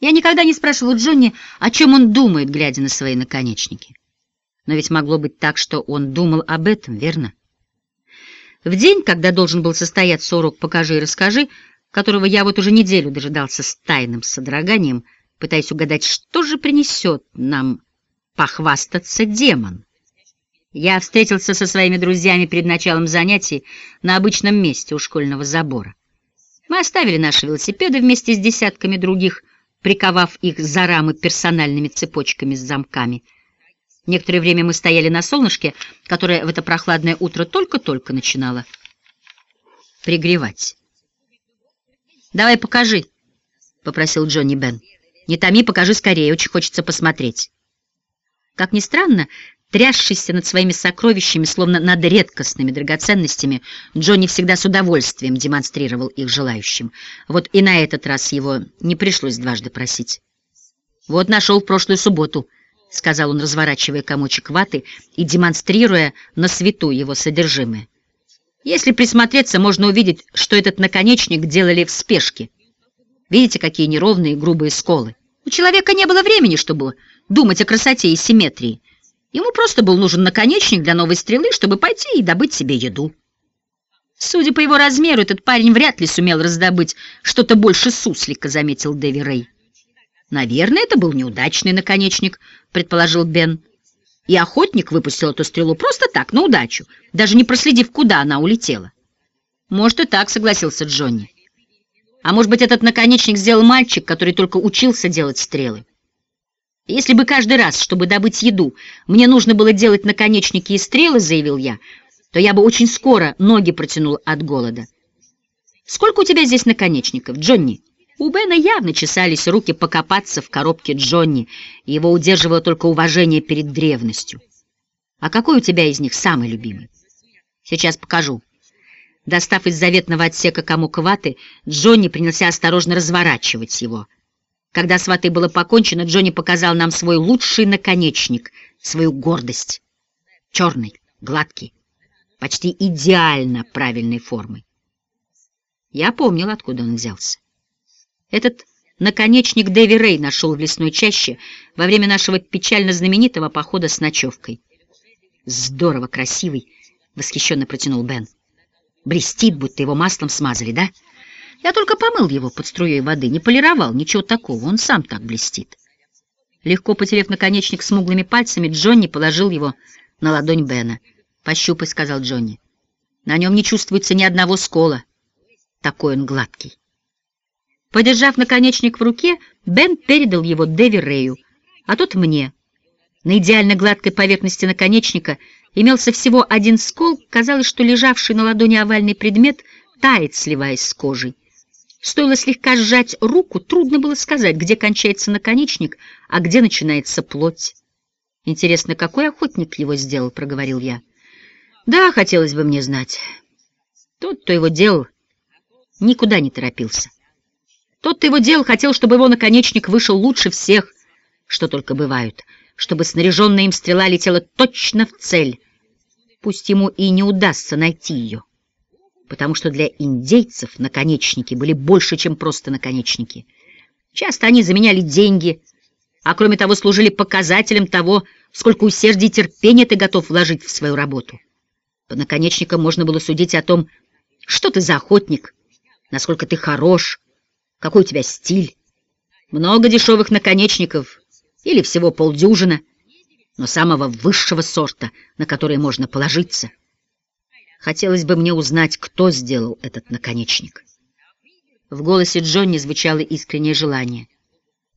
Я никогда не спрашивал Джонни, о чем он думает, глядя на свои наконечники. Но ведь могло быть так, что он думал об этом, верно? В день, когда должен был состояться урок «Покажи и расскажи», которого я вот уже неделю дожидался с тайным содроганием, пытаясь угадать, что же принесет нам похвастаться демон. Я встретился со своими друзьями перед началом занятий на обычном месте у школьного забора. Мы оставили наши велосипеды вместе с десятками других, приковав их за рамы персональными цепочками с замками. Некоторое время мы стояли на солнышке, которое в это прохладное утро только-только начинало пригревать. «Давай покажи», — попросил Джонни Бен. «Не томи, покажи скорее, очень хочется посмотреть». Как ни странно, Трясшийся над своими сокровищами, словно над редкостными драгоценностями, Джонни всегда с удовольствием демонстрировал их желающим. Вот и на этот раз его не пришлось дважды просить. «Вот нашел в прошлую субботу», — сказал он, разворачивая комочек ваты и демонстрируя на свету его содержимое. «Если присмотреться, можно увидеть, что этот наконечник делали в спешке. Видите, какие неровные грубые сколы? У человека не было времени, чтобы думать о красоте и симметрии. Ему просто был нужен наконечник для новой стрелы, чтобы пойти и добыть себе еду. Судя по его размеру, этот парень вряд ли сумел раздобыть что-то больше суслика, заметил Дэви Рэй. Наверное, это был неудачный наконечник, предположил Бен. И охотник выпустил эту стрелу просто так, на удачу, даже не проследив, куда она улетела. Может, и так, согласился Джонни. А может быть, этот наконечник сделал мальчик, который только учился делать стрелы. Если бы каждый раз, чтобы добыть еду, мне нужно было делать наконечники и стрелы, заявил я, то я бы очень скоро ноги протянул от голода. Сколько у тебя здесь наконечников, Джонни? У Бена явно чесались руки покопаться в коробке Джонни, его удерживало только уважение перед древностью. А какой у тебя из них самый любимый? Сейчас покажу. Достав из заветного отсека комок ваты, Джонни принялся осторожно разворачивать его — когда с ватой было покончено, Джонни показал нам свой лучший наконечник, свою гордость. Черный, гладкий, почти идеально правильной формы. Я помнил, откуда он взялся. Этот наконечник Дэви Рэй нашел в лесной чаще во время нашего печально знаменитого похода с ночевкой. «Здорово красивый!» — восхищенно протянул Бен. «Блестит, будто его маслом смазали, да?» Я только помыл его под струей воды, не полировал, ничего такого, он сам так блестит. Легко потерев наконечник смуглыми пальцами, Джонни положил его на ладонь Бена. «Пощупай», — сказал Джонни. «На нем не чувствуется ни одного скола. Такой он гладкий». Подержав наконечник в руке, Бен передал его Дэви Рэю, а тот мне. На идеально гладкой поверхности наконечника имелся всего один скол, казалось, что лежавший на ладони овальный предмет тает, сливаясь с кожей. Стоило слегка сжать руку, трудно было сказать, где кончается наконечник, а где начинается плоть. «Интересно, какой охотник его сделал?» — проговорил я. «Да, хотелось бы мне знать. Тот, кто его делал, никуда не торопился. Тот, кто его делал, хотел, чтобы его наконечник вышел лучше всех, что только бывают, чтобы снаряженная им стрела летела точно в цель. Пусть ему и не удастся найти ее» потому что для индейцев наконечники были больше, чем просто наконечники. Часто они заменяли деньги, а кроме того служили показателем того, сколько усердия и терпения ты готов вложить в свою работу. По наконечникам можно было судить о том, что ты за охотник, насколько ты хорош, какой у тебя стиль. Много дешевых наконечников или всего полдюжина, но самого высшего сорта, на которые можно положиться — Хотелось бы мне узнать, кто сделал этот наконечник. В голосе Джонни звучало искреннее желание.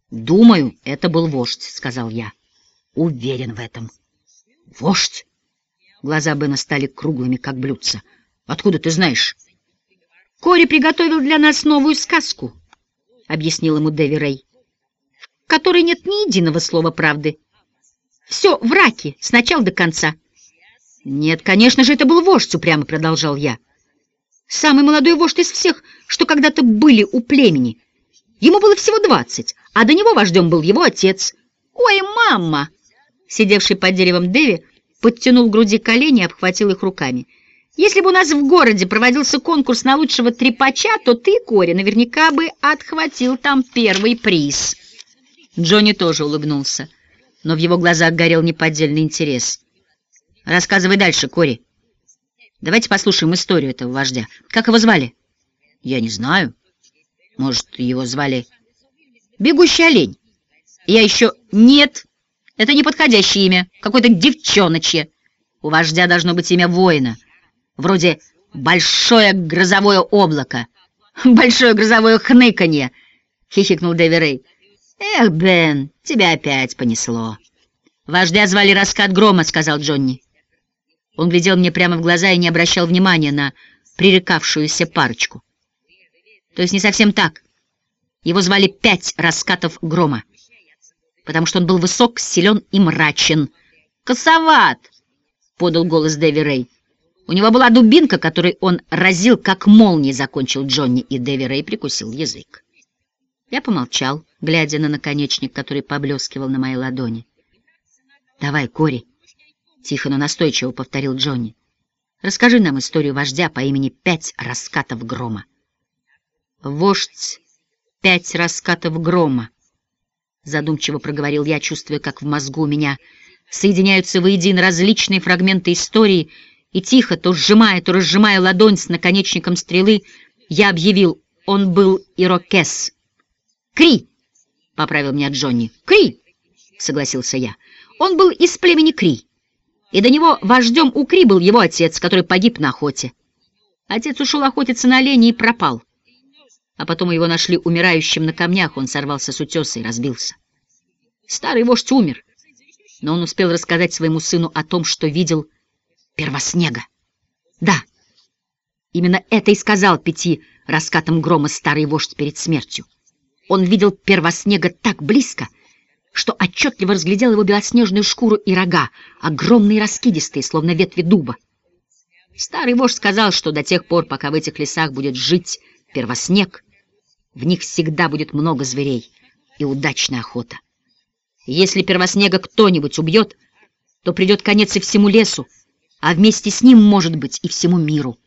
«Думаю, это был вождь», — сказал я. «Уверен в этом». «Вождь?» Глаза Бена стали круглыми, как блюдца. «Откуда ты знаешь?» «Кори приготовил для нас новую сказку», — объяснил ему Дэви Рэй, «в которой нет ни единого слова правды. Все в раке, с начала до конца». «Нет, конечно же, это был вождь», — упрямо продолжал я. «Самый молодой вождь из всех, что когда-то были у племени. Ему было всего двадцать, а до него вождем был его отец. Ой, мама!» Сидевший под деревом Дэви подтянул к груди колени и обхватил их руками. «Если бы у нас в городе проводился конкурс на лучшего трепача, то ты, Кори, наверняка бы отхватил там первый приз». Джонни тоже улыбнулся, но в его глазах горел неподдельный интерес. «Рассказывай дальше, Кори. Давайте послушаем историю этого вождя. Как его звали?» «Я не знаю. Может, его звали Бегущий олень. Я еще... Нет, это не подходящее имя, какое-то девчоночье. У вождя должно быть имя воина, вроде «Большое грозовое облако», «Большое грозовое хныканье», — хихикнул Дэви. «Эх, Бен, тебя опять понесло». «Вождя звали Раскат Грома», — сказал Джонни. Он глядел мне прямо в глаза и не обращал внимания на пререкавшуюся парочку. То есть не совсем так. Его звали Пять Раскатов Грома, потому что он был высок, силен и мрачен. «Косоват!» — подал голос Дэви Рэй. У него была дубинка, которой он разил, как молнией закончил Джонни, и Дэви Рэй прикусил язык. Я помолчал, глядя на наконечник, который поблескивал на моей ладони. «Давай, Кори!» — тихо, но настойчиво повторил Джонни. «Расскажи нам историю вождя по имени Пять Раскатов Грома». «Вождь Пять Раскатов Грома», — задумчиво проговорил я, чувствуя, как в мозгу у меня соединяются воедино различные фрагменты истории, и тихо, то сжимая, то разжимая ладонь с наконечником стрелы, я объявил, он был ирокез. «Кри!» — поправил меня Джонни. «Кри!» — согласился я. «Он был из племени Кри, и до него вождем у Кри был его отец, который погиб на охоте. Отец ушел охотиться на оленя и пропал. А потом его нашли умирающим на камнях, он сорвался с утеса и разбился. Старый вождь умер, но он успел рассказать своему сыну о том, что видел первоснега. Да, именно это и сказал пяти раскатом грома старый вождь перед смертью. Он видел первоснега так близко, что отчетливо разглядел его белоснежную шкуру и рога, огромные раскидистые, словно ветви дуба. Старый вождь сказал, что до тех пор, пока в этих лесах будет жить первоснег, в них всегда будет много зверей и удачная охота. Если первоснега кто-нибудь убьет, то придет конец и всему лесу, а вместе с ним, может быть, и всему миру.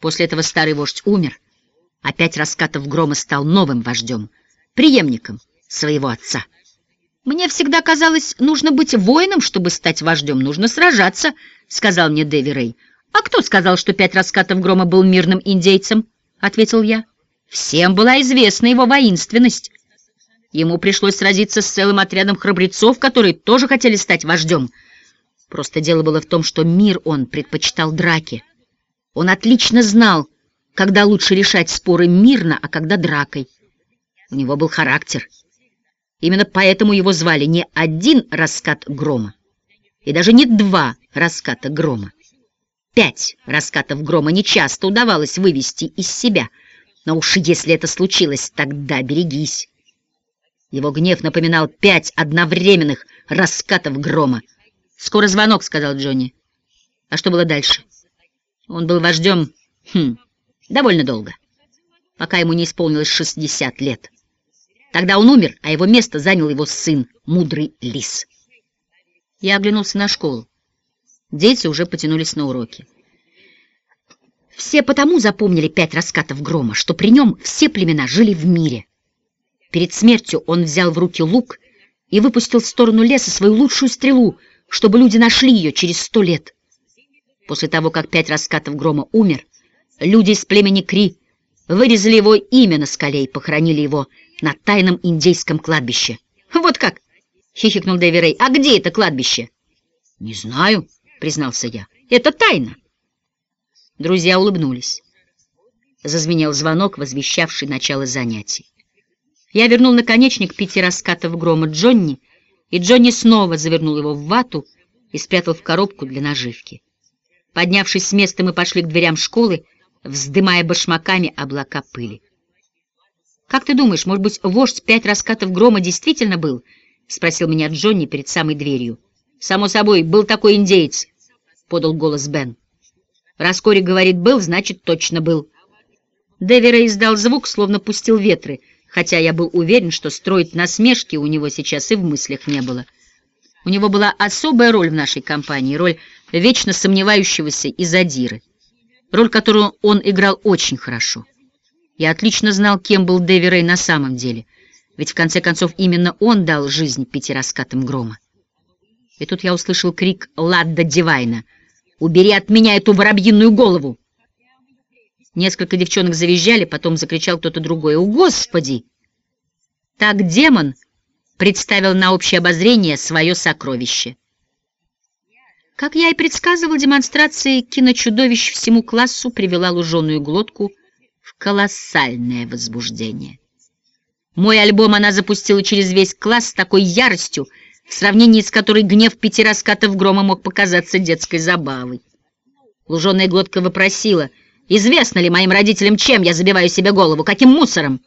После этого старый вождь умер, опять раскатов грома стал новым вождем, преемником своего отца. «Мне всегда казалось, нужно быть воином, чтобы стать вождем, нужно сражаться», — сказал мне Дэви Рэй. «А кто сказал, что пять раскатов грома был мирным индейцем?» — ответил я. Всем была известна его воинственность. Ему пришлось сразиться с целым отрядом храбрецов, которые тоже хотели стать вождем. Просто дело было в том, что мир он предпочитал драке. Он отлично знал, когда лучше решать споры мирно, а когда дракой. У него был характер. Именно поэтому его звали не один раскат грома, и даже не два раската грома. Пять раскатов грома нечасто удавалось вывести из себя — но уж если это случилось, тогда берегись. Его гнев напоминал пять одновременных раскатов грома. «Скоро звонок», — сказал Джонни. А что было дальше? Он был вождем, хм, довольно долго, пока ему не исполнилось 60 лет. Тогда он умер, а его место занял его сын, мудрый лис. Я оглянулся на школу. Дети уже потянулись на уроки. Все потому запомнили пять раскатов грома, что при нем все племена жили в мире. Перед смертью он взял в руки лук и выпустил в сторону леса свою лучшую стрелу, чтобы люди нашли ее через сто лет. После того, как пять раскатов грома умер, люди из племени Кри вырезали его имя на скале и похоронили его на тайном индейском кладбище. «Вот как!» — хихикнул Дэви Рэй. «А где это кладбище?» «Не знаю», — признался я. «Это тайна». Друзья улыбнулись. Зазвенел звонок, возвещавший начало занятий. Я вернул наконечник пяти раскатов грома Джонни, и Джонни снова завернул его в вату и спрятал в коробку для наживки. Поднявшись с места, мы пошли к дверям школы, вздымая башмаками облака пыли. «Как ты думаешь, может быть, вождь пять раскатов грома действительно был?» — спросил меня Джонни перед самой дверью. «Само собой, был такой индейец», — подал голос Бен. Раз Кори говорит «был», значит, точно был. Девера издал звук, словно пустил ветры, хотя я был уверен, что строить насмешки у него сейчас и в мыслях не было. У него была особая роль в нашей компании, роль вечно сомневающегося и задиры, роль, которую он играл очень хорошо. Я отлично знал, кем был Дэви Рэй на самом деле. Ведь в конце концов именно он дал жизнь пяти раскатам грома. И тут я услышал крик Ладда Дивайна. «Убери от меня эту воробьиную голову!» Несколько девчонок завизжали, потом закричал кто-то другой. «О, Господи!» Так демон представил на общее обозрение свое сокровище. Как я и предсказывал, демонстрация киночудовищ всему классу привела луженую глотку в колоссальное возбуждение. Мой альбом она запустила через весь класс с такой яростью, в сравнении с которой гнев пяти раскатов грома мог показаться детской забавой. Луженая глотка вопросила, известно ли моим родителям, чем я забиваю себе голову, каким мусором?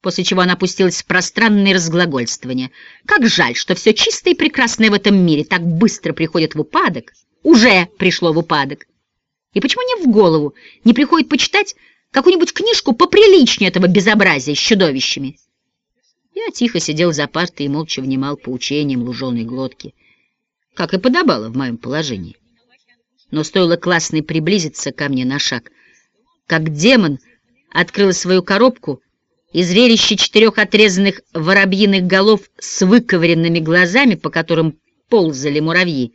После чего она опустилась в пространные разглагольствования. Как жаль, что все чистое и прекрасное в этом мире так быстро приходит в упадок. Уже пришло в упадок. И почему не в голову не приходит почитать какую-нибудь книжку поприличнее этого безобразия с чудовищами? Я тихо сидел за партой и молча внимал поучениям луженой глотки, как и подобало в моем положении. Но стоило классной приблизиться ко мне на шаг, как демон открыл свою коробку, и зрелище четырех отрезанных воробьиных голов с выковыренными глазами, по которым ползали муравьи,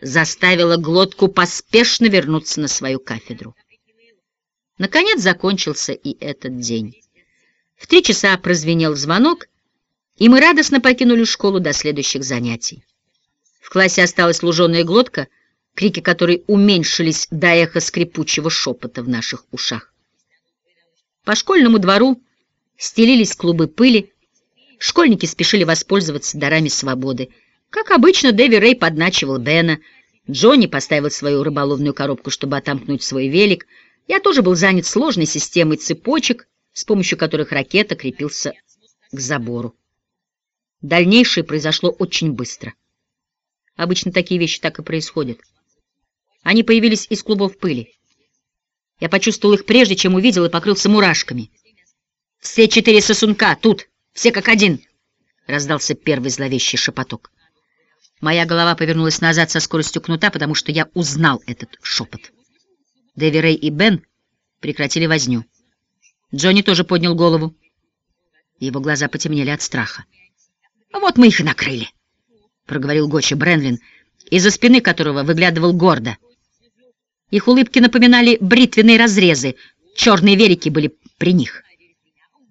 заставило глотку поспешно вернуться на свою кафедру. Наконец закончился и этот день. В три часа прозвенел звонок, и мы радостно покинули школу до следующих занятий. В классе осталась луженая глотка, крики которой уменьшились до эха скрипучего шепота в наших ушах. По школьному двору стелились клубы пыли, школьники спешили воспользоваться дарами свободы. Как обычно, Дэви Рэй подначивал Бена, Джонни поставил свою рыболовную коробку, чтобы отомкнуть свой велик. Я тоже был занят сложной системой цепочек, с помощью которых ракета крепился к забору. Дальнейшее произошло очень быстро. Обычно такие вещи так и происходят. Они появились из клубов пыли. Я почувствовал их прежде, чем увидел, и покрылся мурашками. «Все четыре сосунка тут, все как один!» — раздался первый зловещий шепоток. Моя голова повернулась назад со скоростью кнута, потому что я узнал этот шепот. Дэви Рэй и Бен прекратили возню. Джонни тоже поднял голову. Его глаза потемнели от страха. «Вот мы их и накрыли», — проговорил Гоча Бренлин, из-за спины которого выглядывал гордо. Их улыбки напоминали бритвенные разрезы, черные верики были при них.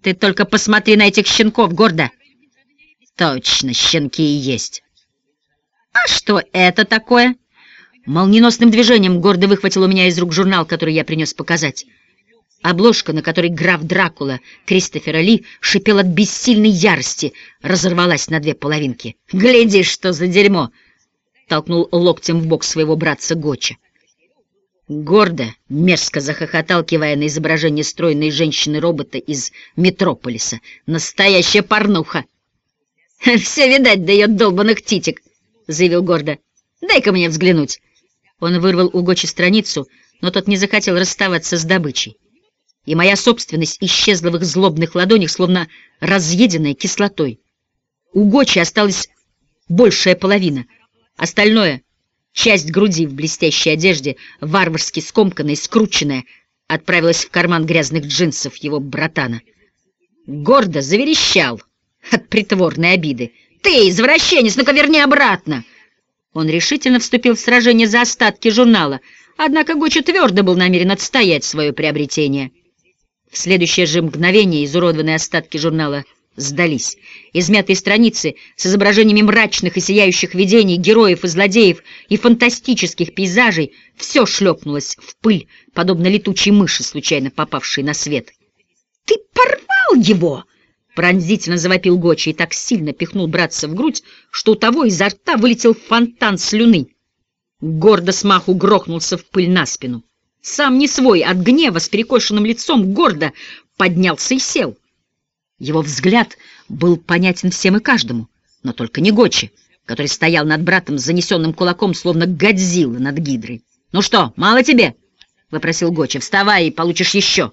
«Ты только посмотри на этих щенков, гордо!» «Точно, щенки и есть!» «А что это такое?» Молниеносным движением гордо выхватил у меня из рук журнал, который я принес показать. Обложка, на которой граф Дракула Кристофера Ли шипел от бессильной ярости, разорвалась на две половинки. «Гляди, что за дерьмо!» — толкнул локтем в бок своего братца Гоча. Гордо, мерзко захохотал, кивая на изображение стройной женщины-робота из Метрополиса. «Настоящая порнуха!» «Все видать до ее долбанных титик!» — заявил гордо. «Дай-ка мне взглянуть!» Он вырвал у Гочи страницу, но тот не захотел расставаться с добычей и моя собственность исчезла в их злобных ладонях, словно разъеденная кислотой. У Гочи осталась большая половина, остальное — часть груди в блестящей одежде, варварски скомканная и скрученная, отправилась в карман грязных джинсов его братана. Гордо заверещал от притворной обиды. «Ты, извращенец, ну-ка верни обратно!» Он решительно вступил в сражение за остатки журнала, однако Гочи твердо был намерен отстоять свое приобретение — в следующее же мгновение изуродованные остатки журнала сдались. Измятые страницы с изображениями мрачных и сияющих видений, героев и злодеев и фантастических пейзажей все шлепнулось в пыль, подобно летучей мыши, случайно попавшей на свет. «Ты порвал его!» — пронзительно завопил Гочи и так сильно пихнул братца в грудь, что у того изо рта вылетел фонтан слюны. Гордо смаху грохнулся в пыль на спину. Сам не свой, от гнева, с перекошенным лицом, гордо поднялся и сел. Его взгляд был понятен всем и каждому, но только не Гочи, который стоял над братом с занесенным кулаком, словно Годзилла над Гидрой. «Ну что, мало тебе?» — вопросил Гочи. «Вставай и получишь еще».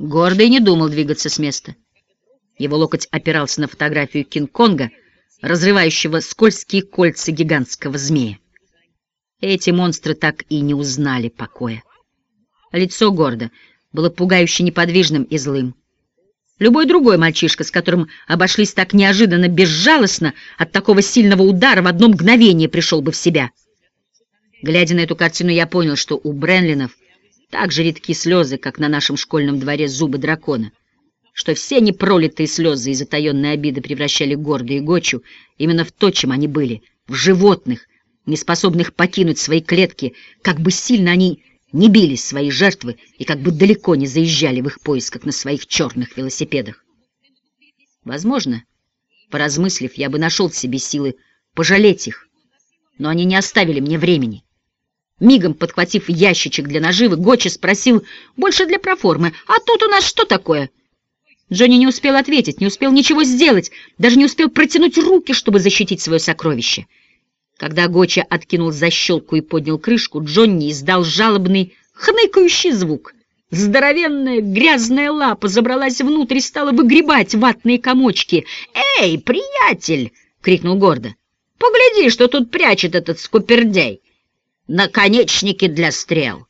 Гордый не думал двигаться с места. Его локоть опирался на фотографию Кинг-Конга, разрывающего скользкие кольца гигантского змея. Эти монстры так и не узнали покоя. Лицо гордо было пугающе неподвижным и злым. Любой другой мальчишка, с которым обошлись так неожиданно, безжалостно, от такого сильного удара в одно мгновение пришел бы в себя. Глядя на эту картину, я понял, что у Бренлинов так же редки слезы, как на нашем школьном дворе зубы дракона, что все непролитые слезы и затаенные обиды превращали Горда и Гочу именно в то, чем они были, в животных, неспособных покинуть свои клетки, как бы сильно они не били свои жертвы и как бы далеко не заезжали в их поисках на своих черных велосипедах. Возможно, поразмыслив, я бы нашел в себе силы пожалеть их, но они не оставили мне времени. Мигом подхватив ящичек для наживы, Гочи спросил больше для проформы, «А тут у нас что такое?» Джонни не успел ответить, не успел ничего сделать, даже не успел протянуть руки, чтобы защитить свое сокровище. Когда Гоча откинул защелку и поднял крышку, Джонни издал жалобный хныкающий звук. Здоровенная грязная лапа забралась внутрь и стала выгребать ватные комочки. «Эй, приятель!» — крикнул гордо. «Погляди, что тут прячет этот скупердей! Наконечники для стрел!»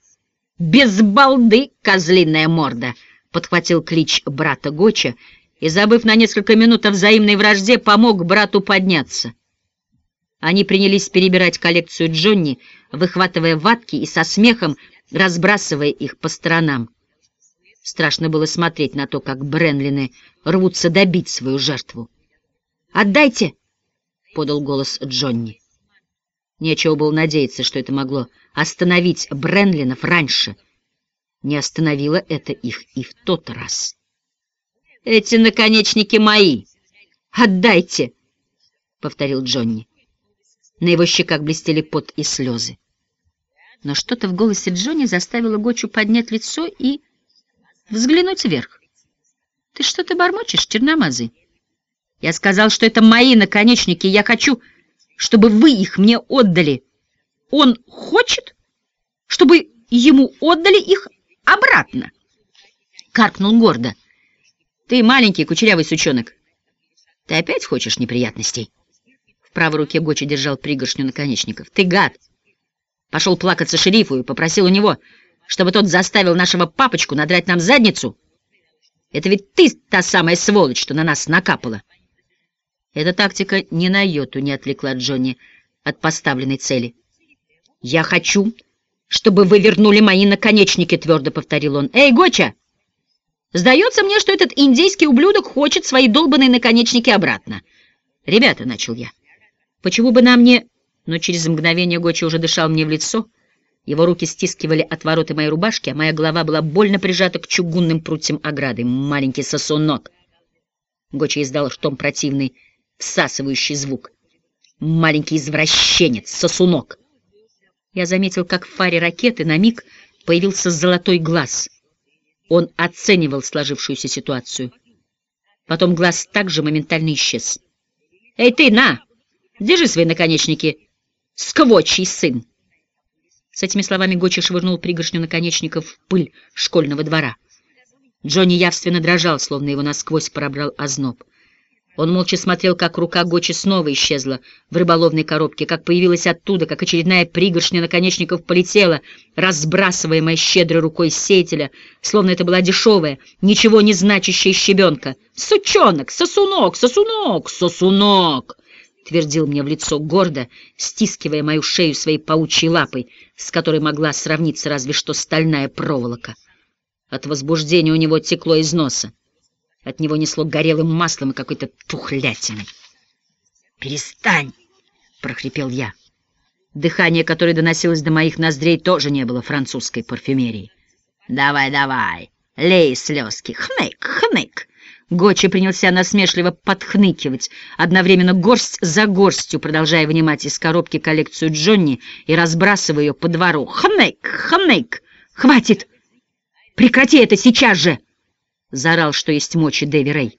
«Без балды, козлиная морда!» — подхватил клич брата Гоча и, забыв на несколько минут о взаимной вражде, помог брату подняться. Они принялись перебирать коллекцию Джонни, выхватывая ватки и со смехом разбрасывая их по сторонам. Страшно было смотреть на то, как Бренлины рвутся добить свою жертву. «Отдайте!» — подал голос Джонни. Нечего было надеяться, что это могло остановить Бренлинов раньше. Не остановило это их и в тот раз. «Эти наконечники мои! Отдайте!» — повторил Джонни. На его щеках блестели пот и слезы. Но что-то в голосе Джонни заставило Гочу поднять лицо и взглянуть вверх. — Ты что ты бормочешь, черномазый? — Я сказал, что это мои наконечники, я хочу, чтобы вы их мне отдали. Он хочет, чтобы ему отдали их обратно? Каркнул гордо. — Ты маленький кучерявый сучонок. Ты опять хочешь неприятностей? — в правой руке Гочи держал пригоршню наконечников. «Ты гад! Пошел плакаться шерифу и попросил у него, чтобы тот заставил нашего папочку надрать нам задницу. Это ведь ты та самая сволочь, что на нас накапала!» Эта тактика ни на йоту не отвлекла Джонни от поставленной цели. «Я хочу, чтобы вы вернули мои наконечники», — твердо повторил он. «Эй, Гоча! Сдается мне, что этот индейский ублюдок хочет свои долбанные наконечники обратно. Ребята, — начал я, — Почему бы нам не... Но через мгновение Гочи уже дышал мне в лицо. Его руки стискивали отвороты моей рубашки, а моя голова была больно прижата к чугунным прутьям ограды. Маленький сосунок. Гочи издал ртом противный, всасывающий звук. Маленький извращенец, сосунок. Я заметил, как в фаре ракеты на миг появился золотой глаз. Он оценивал сложившуюся ситуацию. Потом глаз также моментально исчез. «Эй ты, на!» Держи свои наконечники, сквочий сын!» С этими словами Гочи швырнул пригоршню наконечников в пыль школьного двора. Джонни явственно дрожал, словно его насквозь пробрал озноб. Он молча смотрел, как рука Гочи снова исчезла в рыболовной коробке, как появилась оттуда, как очередная пригоршня наконечников полетела, разбрасываемая щедрой рукой сеятеля, словно это была дешевая, ничего не значащая щебенка. «Сучонок! Сосунок! Сосунок! Сосунок!» — твердил мне в лицо гордо, стискивая мою шею своей паучьей лапой, с которой могла сравниться разве что стальная проволока. От возбуждения у него текло из носа. От него несло горелым маслом и какой-то тухлятиной. «Перестань!» — прохрипел я. Дыхание, которое доносилось до моих ноздрей, тоже не было французской парфюмерии. «Давай, давай, лей слезки, хнык, хнык!» Гочи принялся насмешливо подхныкивать, одновременно горсть за горстью, продолжая вынимать из коробки коллекцию Джонни и разбрасывая ее по двору. «Хнэк! Хнэк! Хватит! Прекрати это сейчас же!» — заорал, что есть мочи Дэви Рэй.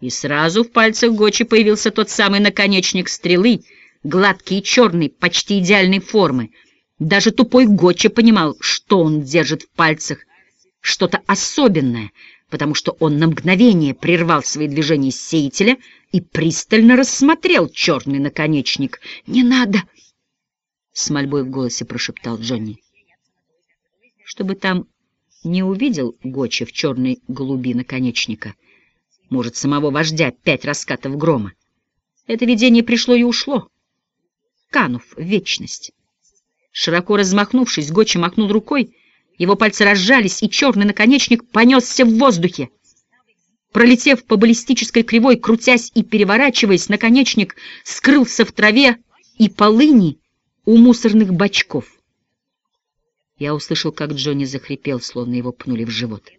И сразу в пальцах Гочи появился тот самый наконечник стрелы, гладкий и черный, почти идеальной формы. Даже тупой Гочи понимал, что он держит в пальцах, что-то особенное — потому что он на мгновение прервал свои движения сеятеля и пристально рассмотрел черный наконечник. «Не надо!» — с мольбой в голосе прошептал Джонни. Чтобы там не увидел Гочи в черной голуби наконечника, может, самого вождя пять раскатов грома. Это видение пришло и ушло, канув в вечность. Широко размахнувшись, Гочи махнул рукой, его пальцы разжались, и черный наконечник понесся в воздухе. Пролетев по баллистической кривой, крутясь и переворачиваясь, наконечник скрылся в траве и полыни у мусорных бачков. Я услышал, как Джонни захрипел, словно его пнули в живот.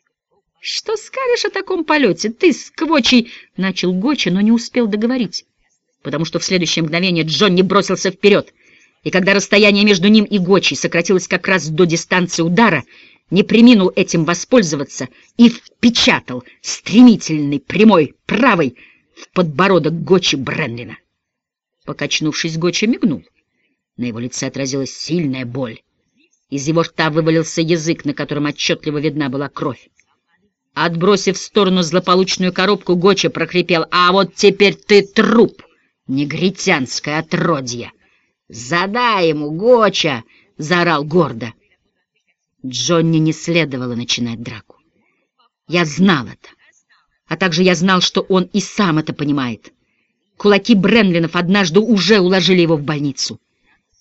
— Что скажешь о таком полете? Ты, сквочий! — начал Гочи, но не успел договорить, потому что в следующее мгновение Джонни бросился вперед, и когда расстояние между ним и Гочи сократилось как раз до дистанции удара, не приминул этим воспользоваться и впечатал стремительный прямой правой в подбородок Гочи Бренлина. Покачнувшись, Гочи мигнул. На его лице отразилась сильная боль. Из его рта вывалился язык, на котором отчетливо видна была кровь. Отбросив в сторону злополучную коробку, Гоча прокрепел, «А вот теперь ты труп, негритянское отродье!» «Задай ему, Гоча!» — заорал гордо. Джонни не следовало начинать драку. Я знал это. А также я знал, что он и сам это понимает. Кулаки Бренлинов однажды уже уложили его в больницу.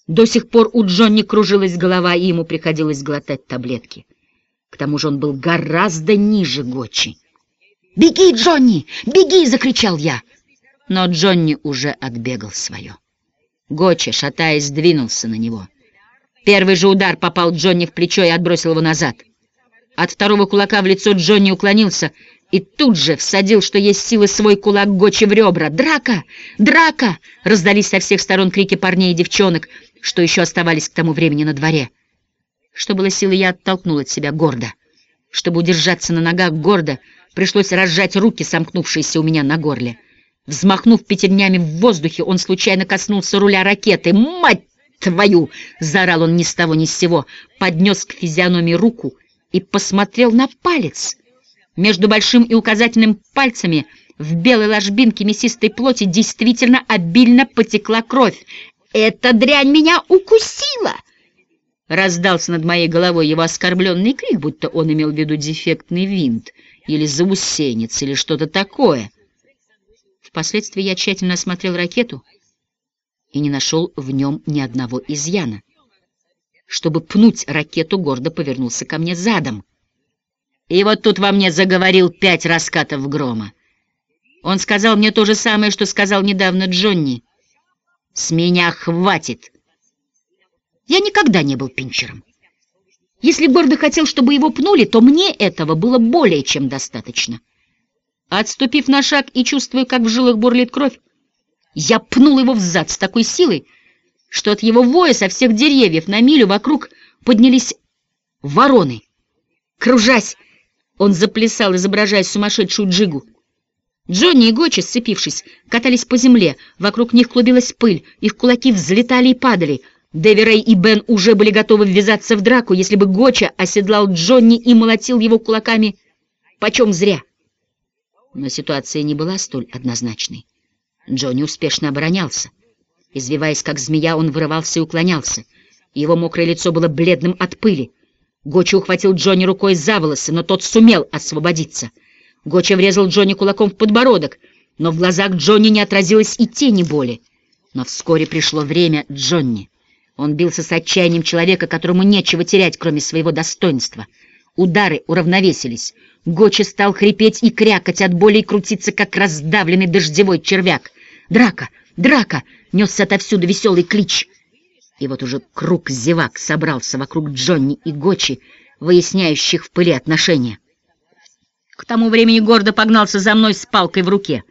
До сих пор у Джонни кружилась голова, и ему приходилось глотать таблетки. К тому же он был гораздо ниже Гочи. «Беги, Джонни! Беги!» — закричал я. Но Джонни уже отбегал свое. Гочи, шатаясь, двинулся на него. Первый же удар попал Джонни в плечо и отбросил его назад. От второго кулака в лицо Джонни уклонился и тут же всадил, что есть силы, свой кулак Гочи в ребра. «Драка! Драка!» — раздались со всех сторон крики парней и девчонок — что еще оставались к тому времени на дворе. Что было силы, я оттолкнул от себя гордо. Чтобы удержаться на ногах гордо, пришлось разжать руки, сомкнувшиеся у меня на горле. Взмахнув пятернями в воздухе, он случайно коснулся руля ракеты. «Мать твою!» — заорал он ни с того ни с сего, поднес к физиономии руку и посмотрел на палец. Между большим и указательным пальцами в белой ложбинке мясистой плоти действительно обильно потекла кровь. «Эта дрянь меня укусила!» Раздался над моей головой его оскорбленный крик, будто он имел в виду дефектный винт или заусенец или что-то такое. Впоследствии я тщательно осмотрел ракету и не нашел в нем ни одного изъяна. Чтобы пнуть ракету, гордо повернулся ко мне задом. И вот тут во мне заговорил пять раскатов грома. Он сказал мне то же самое, что сказал недавно Джонни — с меня хватит. Я никогда не был пинчером. Если Гордо хотел, чтобы его пнули, то мне этого было более чем достаточно. Отступив на шаг и чувствуя, как в жилах бурлит кровь, я пнул его в зад с такой силой, что от его воя со всех деревьев на милю вокруг поднялись вороны. Кружась, он заплясал, изображая сумасшедшую джигу. Джонни и Гочи, сцепившись, катались по земле, вокруг них клубилась пыль, их кулаки взлетали и падали. Дэви и Бен уже были готовы ввязаться в драку, если бы Гоча оседлал Джонни и молотил его кулаками почем зря. Но ситуация не была столь однозначной. Джонни успешно оборонялся. Извиваясь, как змея, он вырывался и уклонялся. Его мокрое лицо было бледным от пыли. Гочи ухватил Джонни рукой за волосы, но тот сумел освободиться — Гоча врезал Джонни кулаком в подбородок, но в глазах Джонни не отразилось и тени боли. Но вскоре пришло время Джонни. Он бился с отчаянием человека, которому нечего терять, кроме своего достоинства. Удары уравновесились. Гоча стал хрипеть и крякать от боли и крутиться, как раздавленный дождевой червяк. «Драка! Драка!» — несся отовсюду веселый клич. И вот уже круг зевак собрался вокруг Джонни и Гочи, выясняющих в пыли отношения. К тому времени гордо погнался за мной с палкой в руке.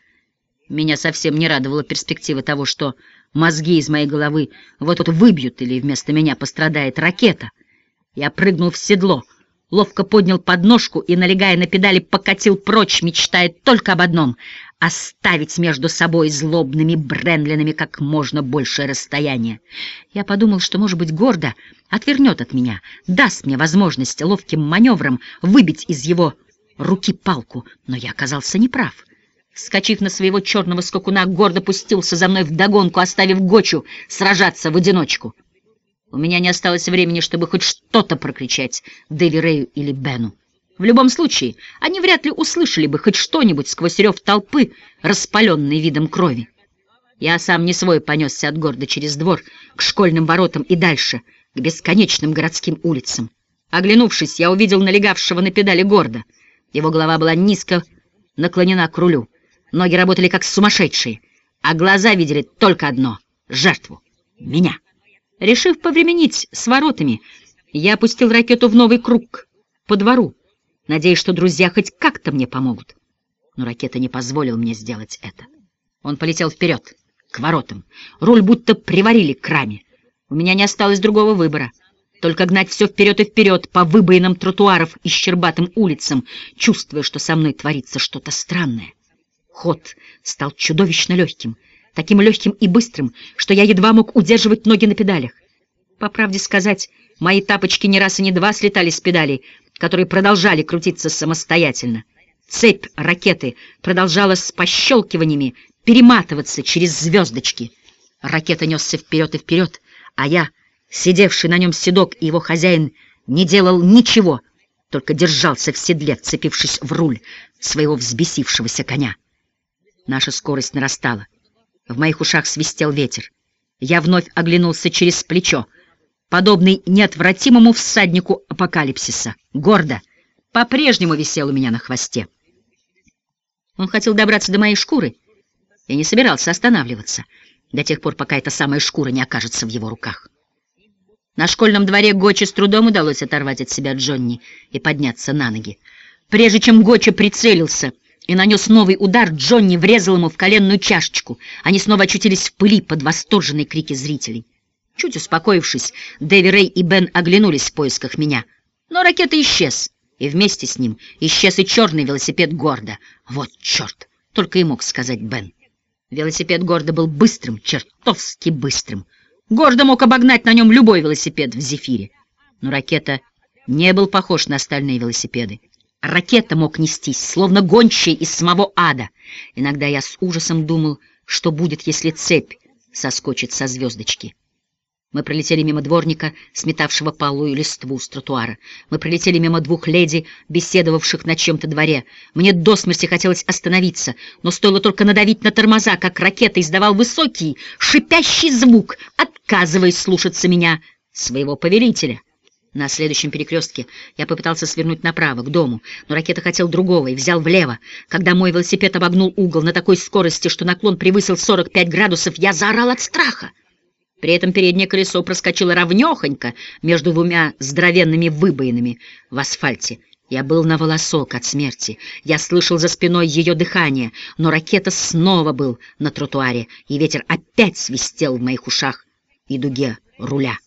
Меня совсем не радовала перспектива того, что мозги из моей головы вот-вот выбьют или вместо меня пострадает ракета. Я прыгнул в седло, ловко поднял подножку и, налегая на педали, покатил прочь, мечтая только об одном — оставить между собой злобными Бренлинами как можно большее расстояние. Я подумал, что, может быть, гордо отвернет от меня, даст мне возможность ловким маневром выбить из его руки палку, но я оказался неправ. Скочив на своего черного скакуна, гордо пустился за мной вдогонку, оставив Гочу сражаться в одиночку. У меня не осталось времени, чтобы хоть что-то прокричать Дэви Рэю или Бену. В любом случае, они вряд ли услышали бы хоть что-нибудь сквозь рев толпы, распаленной видом крови. Я сам не свой понесся от города через двор, к школьным воротам и дальше, к бесконечным городским улицам. Оглянувшись, я увидел налегавшего на педали горда. Его голова была низко наклонена к рулю. Ноги работали как сумасшедшие, а глаза видели только одно — жертву — меня. Решив повременить с воротами, я опустил ракету в новый круг по двору, надеясь, что друзья хоть как-то мне помогут. Но ракета не позволила мне сделать это. Он полетел вперед, к воротам. Руль будто приварили к раме. У меня не осталось другого выбора. Только гнать все вперед и вперед по выбоинам тротуаров и щербатым улицам, чувствуя, что со мной творится что-то странное. Ход стал чудовищно легким, таким легким и быстрым, что я едва мог удерживать ноги на педалях. По правде сказать, мои тапочки не раз и не два слетали с педалей, которые продолжали крутиться самостоятельно. Цепь ракеты продолжала с пощелкиваниями перематываться через звездочки. Ракета несся вперед и вперед, а я, сидевший на нем седок и его хозяин, не делал ничего, только держался в седле, вцепившись в руль своего взбесившегося коня. Наша скорость нарастала. В моих ушах свистел ветер. Я вновь оглянулся через плечо — подобный неотвратимому всаднику апокалипсиса. Гордо, по-прежнему висел у меня на хвосте. Он хотел добраться до моей шкуры и не собирался останавливаться до тех пор, пока эта самая шкура не окажется в его руках. На школьном дворе Гочи с трудом удалось оторвать от себя Джонни и подняться на ноги. Прежде чем Гочи прицелился и нанес новый удар, Джонни врезал ему в коленную чашечку. Они снова очутились в пыли под восторженные крики зрителей. Чуть успокоившись, Дэви Рэй и Бен оглянулись в поисках меня. Но ракета исчез, и вместе с ним исчез и черный велосипед Горда. Вот черт, только и мог сказать Бен. Велосипед Горда был быстрым, чертовски быстрым. Гордо мог обогнать на нем любой велосипед в Зефире. Но ракета не был похож на остальные велосипеды. Ракета мог нестись, словно гончая из самого ада. Иногда я с ужасом думал, что будет, если цепь соскочит со звездочки. Мы пролетели мимо дворника, сметавшего полую листву с тротуара. Мы пролетели мимо двух леди, беседовавших на чем-то дворе. Мне до смерти хотелось остановиться, но стоило только надавить на тормоза, как ракета издавал высокий, шипящий звук, отказываясь слушаться меня, своего повелителя. На следующем перекрестке я попытался свернуть направо, к дому, но ракета хотел другого и взял влево. Когда мой велосипед обогнул угол на такой скорости, что наклон превысил 45 градусов, я заорал от страха. При этом переднее колесо проскочило ровнёхонько между двумя здоровенными выбоинами в асфальте. Я был на волосок от смерти. Я слышал за спиной ее дыхание, но ракета снова был на тротуаре, и ветер опять свистел в моих ушах и дуге руля.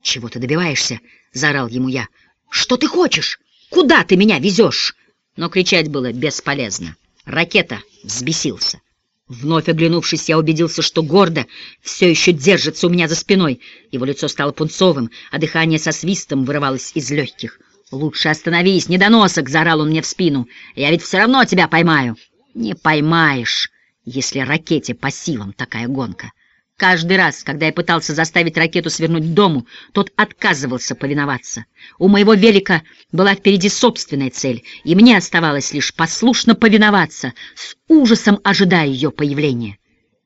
«Чего ты добиваешься?» — заорал ему я. «Что ты хочешь? Куда ты меня везешь?» Но кричать было бесполезно. Ракета взбесился. Вновь оглянувшись, я убедился, что гордо все еще держится у меня за спиной. Его лицо стало пунцовым, а дыхание со свистом вырывалось из легких. «Лучше остановись, недоносок!» — заорал он мне в спину. «Я ведь все равно тебя поймаю!» «Не поймаешь, если ракете по силам такая гонка!» Каждый раз, когда я пытался заставить ракету свернуть к дому, тот отказывался повиноваться. У моего велика была впереди собственная цель, и мне оставалось лишь послушно повиноваться, с ужасом ожидая ее появления.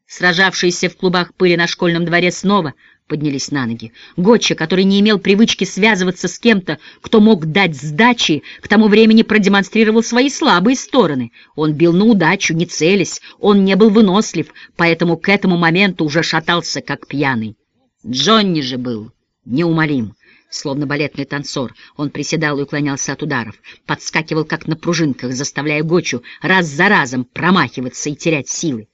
Сражавшиеся в клубах пыли на школьном дворе снова поднялись на ноги. Гоча, который не имел привычки связываться с кем-то, кто мог дать сдачи, к тому времени продемонстрировал свои слабые стороны. Он бил на удачу, не целясь, он не был вынослив, поэтому к этому моменту уже шатался, как пьяный. Джонни же был неумолим. Словно балетный танцор, он приседал и уклонялся от ударов, подскакивал как на пружинках, заставляя Гочу раз за разом промахиваться и терять силы.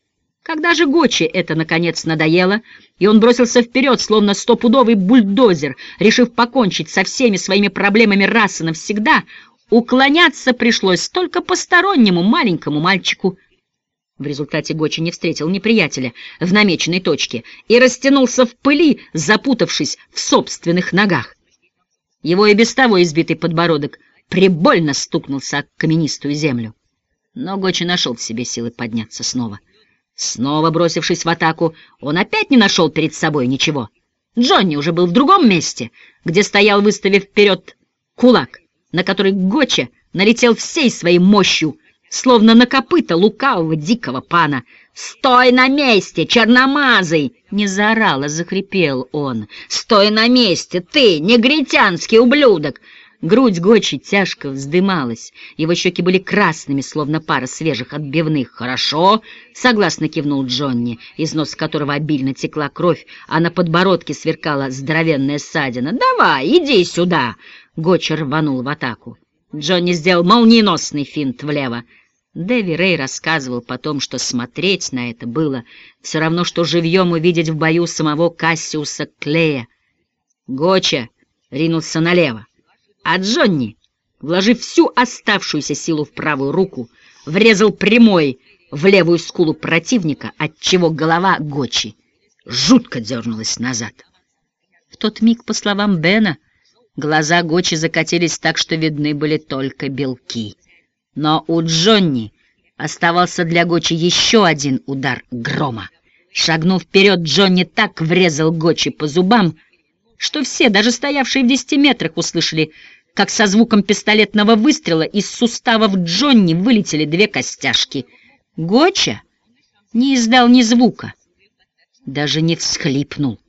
Когда же Гочи это, наконец, надоело, и он бросился вперед, словно стопудовый бульдозер, решив покончить со всеми своими проблемами раз и навсегда, уклоняться пришлось только постороннему маленькому мальчику. В результате Гочи не встретил неприятеля в намеченной точке и растянулся в пыли, запутавшись в собственных ногах. Его и без того избитый подбородок прибольно стукнулся о каменистую землю. Но Гочи нашел в себе силы подняться снова. Снова бросившись в атаку, он опять не нашел перед собой ничего. Джонни уже был в другом месте, где стоял, выставив вперед кулак, на который Гоча налетел всей своей мощью, словно на копыта лукавого дикого пана. «Стой на месте, черномазый!» — не заорал, а захрипел он. «Стой на месте, ты, негритянский ублюдок!» Грудь Гочи тяжко вздымалась, его щеки были красными, словно пара свежих отбивных. «Хорошо», — согласно кивнул Джонни, из носа которого обильно текла кровь, а на подбородке сверкала здоровенная ссадина. «Давай, иди сюда!» — Гочи рванул в атаку. Джонни сделал молниеносный финт влево. Дэви Рэй рассказывал потом, что смотреть на это было все равно, что живьем увидеть в бою самого Кассиуса Клея. Гоча ринулся налево. А Джонни, вложив всю оставшуюся силу в правую руку, врезал прямой в левую скулу противника, отчего голова Гочи жутко дернулась назад. В тот миг, по словам Бена, глаза Гочи закатились так, что видны были только белки. Но у Джонни оставался для Гочи еще один удар грома. Шагнув вперед, Джонни так врезал Гочи по зубам, что все, даже стоявшие в десяти метрах, услышали как со звуком пистолетного выстрела из суставов Джонни вылетели две костяшки. Гоча не издал ни звука, даже не всхлипнул,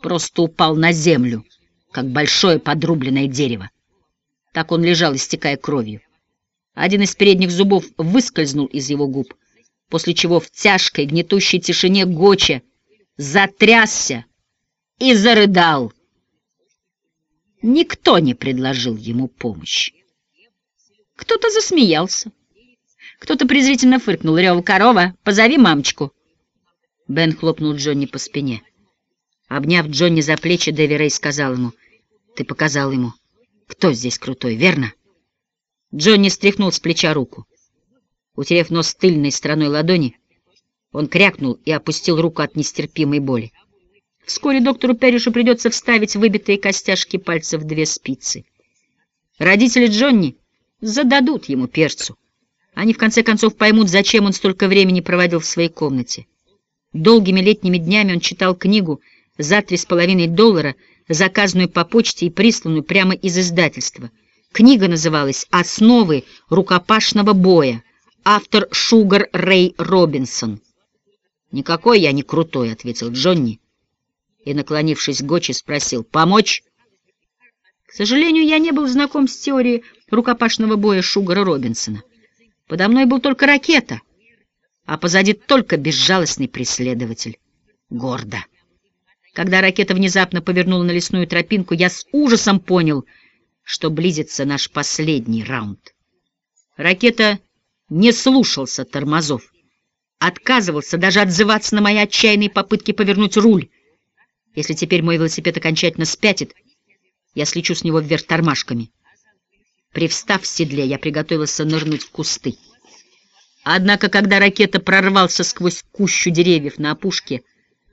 просто упал на землю, как большое подрубленное дерево. Так он лежал, истекая кровью. Один из передних зубов выскользнул из его губ, после чего в тяжкой гнетущей тишине Гоча затрясся и зарыдал. Никто не предложил ему помощи. Кто-то засмеялся. Кто-то презрительно фыркнул. «Рёва, корова, позови мамочку!» Бен хлопнул Джонни по спине. Обняв Джонни за плечи, Дэви Рэй сказал ему, «Ты показал ему, кто здесь крутой, верно?» Джонни стряхнул с плеча руку. Утерев нос тыльной стороной ладони, он крякнул и опустил руку от нестерпимой боли. Вскоре доктору Перришу придется вставить выбитые костяшки пальцев две спицы. Родители Джонни зададут ему перцу. Они в конце концов поймут, зачем он столько времени проводил в своей комнате. Долгими летними днями он читал книгу за три с половиной доллара, заказанную по почте и присланную прямо из издательства. Книга называлась «Основы рукопашного боя». Автор Шугар Рэй Робинсон. «Никакой я не крутой», — ответил Джонни и, наклонившись к Гочи, спросил «Помочь?». К сожалению, я не был знаком с теорией рукопашного боя Шугара Робинсона. Подо мной был только ракета, а позади только безжалостный преследователь. Гордо. Когда ракета внезапно повернула на лесную тропинку, я с ужасом понял, что близится наш последний раунд. Ракета не слушался тормозов, отказывался даже отзываться на мои отчаянные попытки повернуть руль. Если теперь мой велосипед окончательно спятит, я слечу с него вверх тормашками. Привстав в седле, я приготовился нырнуть в кусты. Однако, когда ракета прорвался сквозь кущу деревьев на опушке,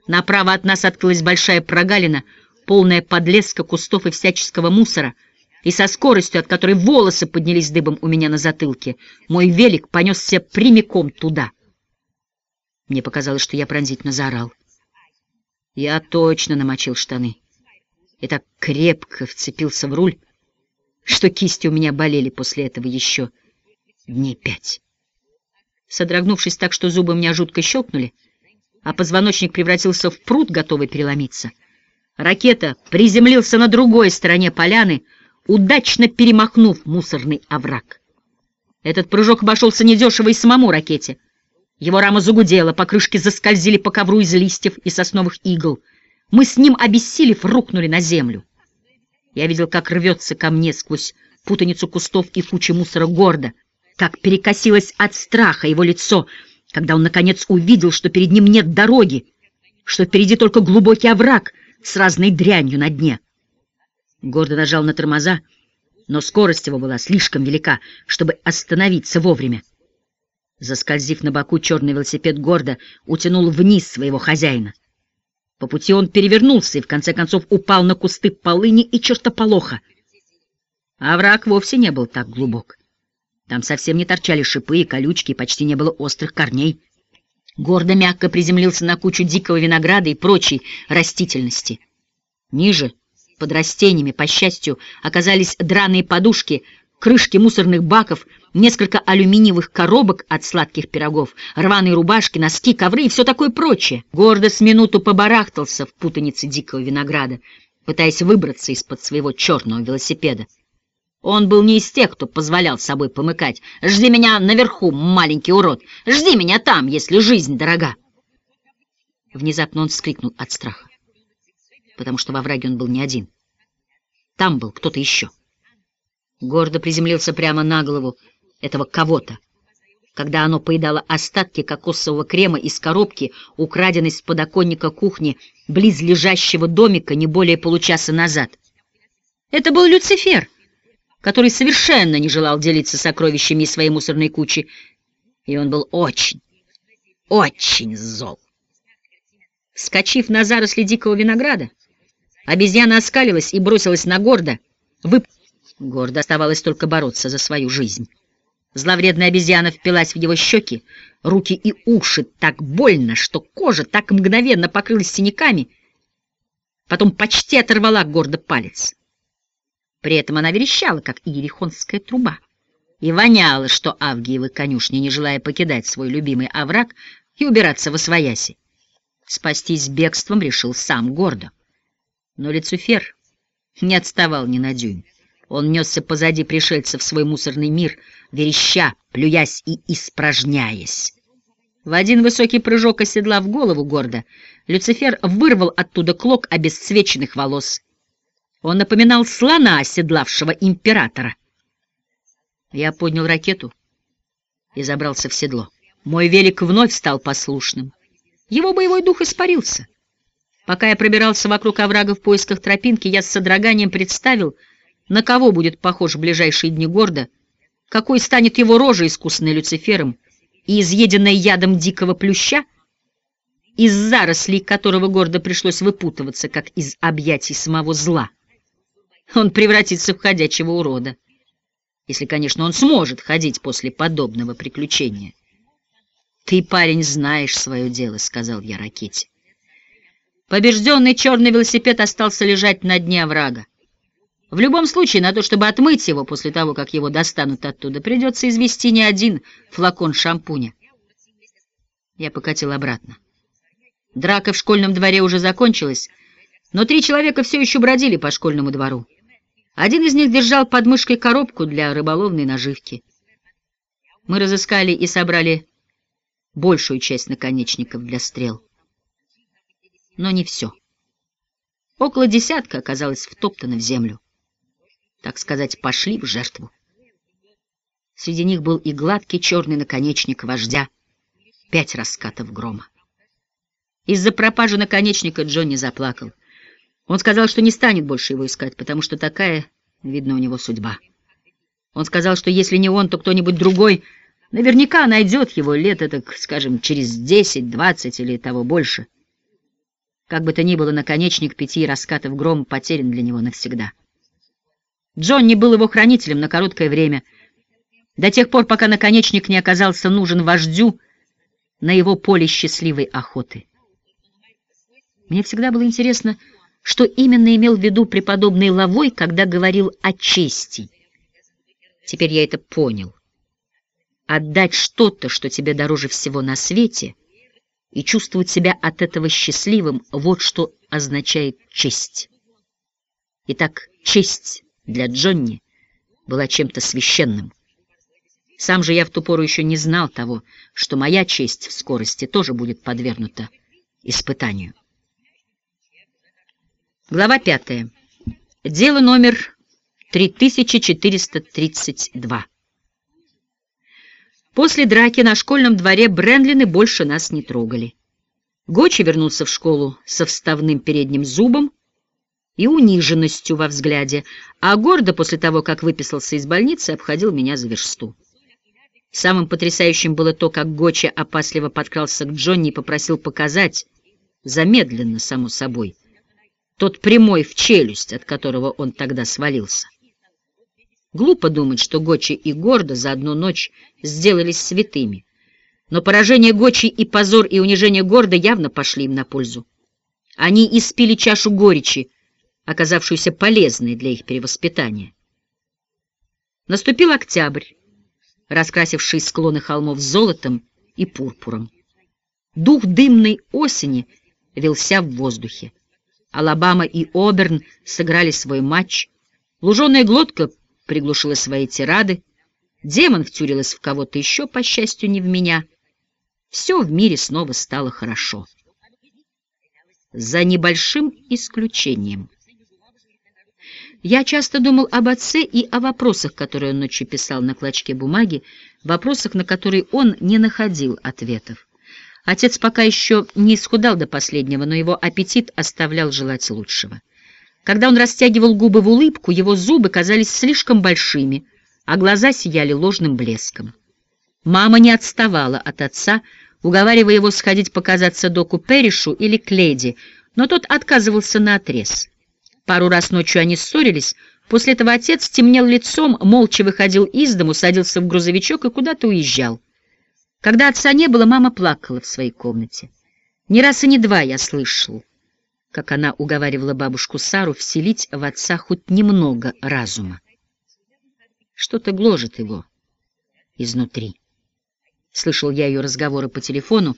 направо от нас открылась большая прогалина, полная подлеска, кустов и всяческого мусора, и со скоростью, от которой волосы поднялись дыбом у меня на затылке, мой велик понесся прямиком туда. Мне показалось, что я пронзительно заорал. Я точно намочил штаны и так крепко вцепился в руль, что кисти у меня болели после этого еще дней пять. Содрогнувшись так, что зубы у меня жутко щелкнули, а позвоночник превратился в пруд, готовый переломиться, ракета приземлился на другой стороне поляны, удачно перемахнув мусорный овраг. Этот прыжок обошелся недешево и самому ракете — его рама загудела, покрышки заскользили по ковру из листьев и сосновых игл. Мы с ним, обессилев, рухнули на землю. Я видел, как рвется ко мне сквозь путаницу кустов и кучи мусора гордо, как перекосилось от страха его лицо, когда он, наконец, увидел, что перед ним нет дороги, что впереди только глубокий овраг с разной дрянью на дне. Гордо нажал на тормоза, но скорость его была слишком велика, чтобы остановиться вовремя. Заскользив на боку, черный велосипед гордо утянул вниз своего хозяина. По пути он перевернулся и, в конце концов, упал на кусты полыни и чертополоха. А враг вовсе не был так глубок. Там совсем не торчали шипы и колючки, и почти не было острых корней. Гордо мягко приземлился на кучу дикого винограда и прочей растительности. Ниже, под растениями, по счастью, оказались драные подушки, крышки мусорных баков, несколько алюминиевых коробок от сладких пирогов, рваные рубашки, носки, ковры и все такое прочее. Гордо с минуту побарахтался в путанице дикого винограда, пытаясь выбраться из-под своего черного велосипеда. Он был не из тех, кто позволял собой помыкать. «Жди меня наверху, маленький урод! Жди меня там, если жизнь дорога!» Внезапно он вскрикнул от страха, потому что во враге он был не один. Там был кто-то еще. Гордо приземлился прямо на голову этого кого-то, когда оно поедало остатки кокосового крема из коробки, украденной с подоконника кухни, близ лежащего домика не более получаса назад. Это был Люцифер, который совершенно не желал делиться сокровищами своей мусорной кучи, и он был очень, очень зол. Вскочив на заросли дикого винограда, обезьяна оскалилась и бросилась на Гордо. Вып... Гордо оставалось только бороться за свою жизнь. Зловредная обезьяна впилась в его щеки, руки и уши так больно, что кожа так мгновенно покрылась синяками, потом почти оторвала гордо палец. При этом она верещала, как иерихонская труба, и воняла, что Авгиевы конюшни, не желая покидать свой любимый овраг и убираться во свояси. Спастись бегством решил сам гордо. Но Люцифер не отставал ни на дюйм. Он несся позади пришельцев в свой мусорный мир, вереща, плюясь и испражняясь. В один высокий прыжок оседла в голову гордо, Люцифер вырвал оттуда клок обесцвеченных волос. Он напоминал слона, оседлавшего императора. Я поднял ракету и забрался в седло. Мой велик вновь стал послушным. Его боевой дух испарился. Пока я пробирался вокруг оврага в поисках тропинки, я с содроганием представил, на кого будет похож в ближайшие дни гордо, какой станет его рожа, искусанная Люцифером, и изъеденная ядом дикого плюща, из зарослей которого гордо пришлось выпутываться, как из объятий самого зла. Он превратится в ходячего урода, если, конечно, он сможет ходить после подобного приключения. «Ты, парень, знаешь свое дело», — сказал я ракете. Побежденный черный велосипед остался лежать на дне оврага. В любом случае, на то, чтобы отмыть его после того, как его достанут оттуда, придется извести не один флакон шампуня. Я покатил обратно. Драка в школьном дворе уже закончилась, но три человека все еще бродили по школьному двору. Один из них держал под мышкой коробку для рыболовной наживки. Мы разыскали и собрали большую часть наконечников для стрел. Но не все. Около десятка оказалось втоптано в землю так сказать, пошли в жертву. Среди них был и гладкий черный наконечник вождя, пять раскатов грома. Из-за пропажи наконечника Джонни заплакал. Он сказал, что не станет больше его искать, потому что такая, видно, у него судьба. Он сказал, что если не он, то кто-нибудь другой наверняка найдет его лет, это, скажем, через десять, двадцать или того больше. Как бы то ни было, наконечник пяти раскатов грома потерян для него навсегда. Джонни был его хранителем на короткое время, до тех пор, пока наконечник не оказался нужен вождю на его поле счастливой охоты. Мне всегда было интересно, что именно имел в виду преподобный Лавой, когда говорил о чести. Теперь я это понял. Отдать что-то, что тебе дороже всего на свете, и чувствовать себя от этого счастливым — вот что означает честь. Итак, честь для Джонни была чем-то священным. Сам же я в ту пору еще не знал того, что моя честь в скорости тоже будет подвергнута испытанию. Глава пятая. Дело номер 3432. После драки на школьном дворе Бренлины больше нас не трогали. Гочи вернулся в школу со вставным передним зубом, и униженностью во взгляде, а гордо после того, как выписался из больницы, обходил меня за версту. Самым потрясающим было то, как Гоча опасливо подкрался к Джонни и попросил показать, замедленно, само собой, тот прямой в челюсть, от которого он тогда свалился. Глупо думать, что Гочи и Гордо за одну ночь сделались святыми, но поражение Гочи и позор и унижение Гордо явно пошли им на пользу. Они испили чашу горечи, оказавшуюся полезной для их перевоспитания. Наступил октябрь, раскрасивший склоны холмов золотом и пурпуром. Дух дымной осени вился в воздухе. Алабама и Оберн сыграли свой матч. Луженая глотка приглушила свои тирады. Демон втюрилась в кого-то еще, по счастью, не в меня. Все в мире снова стало хорошо. За небольшим исключением. Я часто думал об отце и о вопросах, которые он ночью писал на клочке бумаги, вопросах, на которые он не находил ответов. Отец пока еще не исхудал до последнего, но его аппетит оставлял желать лучшего. Когда он растягивал губы в улыбку, его зубы казались слишком большими, а глаза сияли ложным блеском. Мама не отставала от отца, уговаривая его сходить показаться доку Перришу или к леди, но тот отказывался наотрез. Пару раз ночью они ссорились, после этого отец темнел лицом, молча выходил из дому, садился в грузовичок и куда-то уезжал. Когда отца не было, мама плакала в своей комнате. Не раз и не два я слышал, как она уговаривала бабушку Сару вселить в отца хоть немного разума. Что-то гложет его изнутри. Слышал я ее разговоры по телефону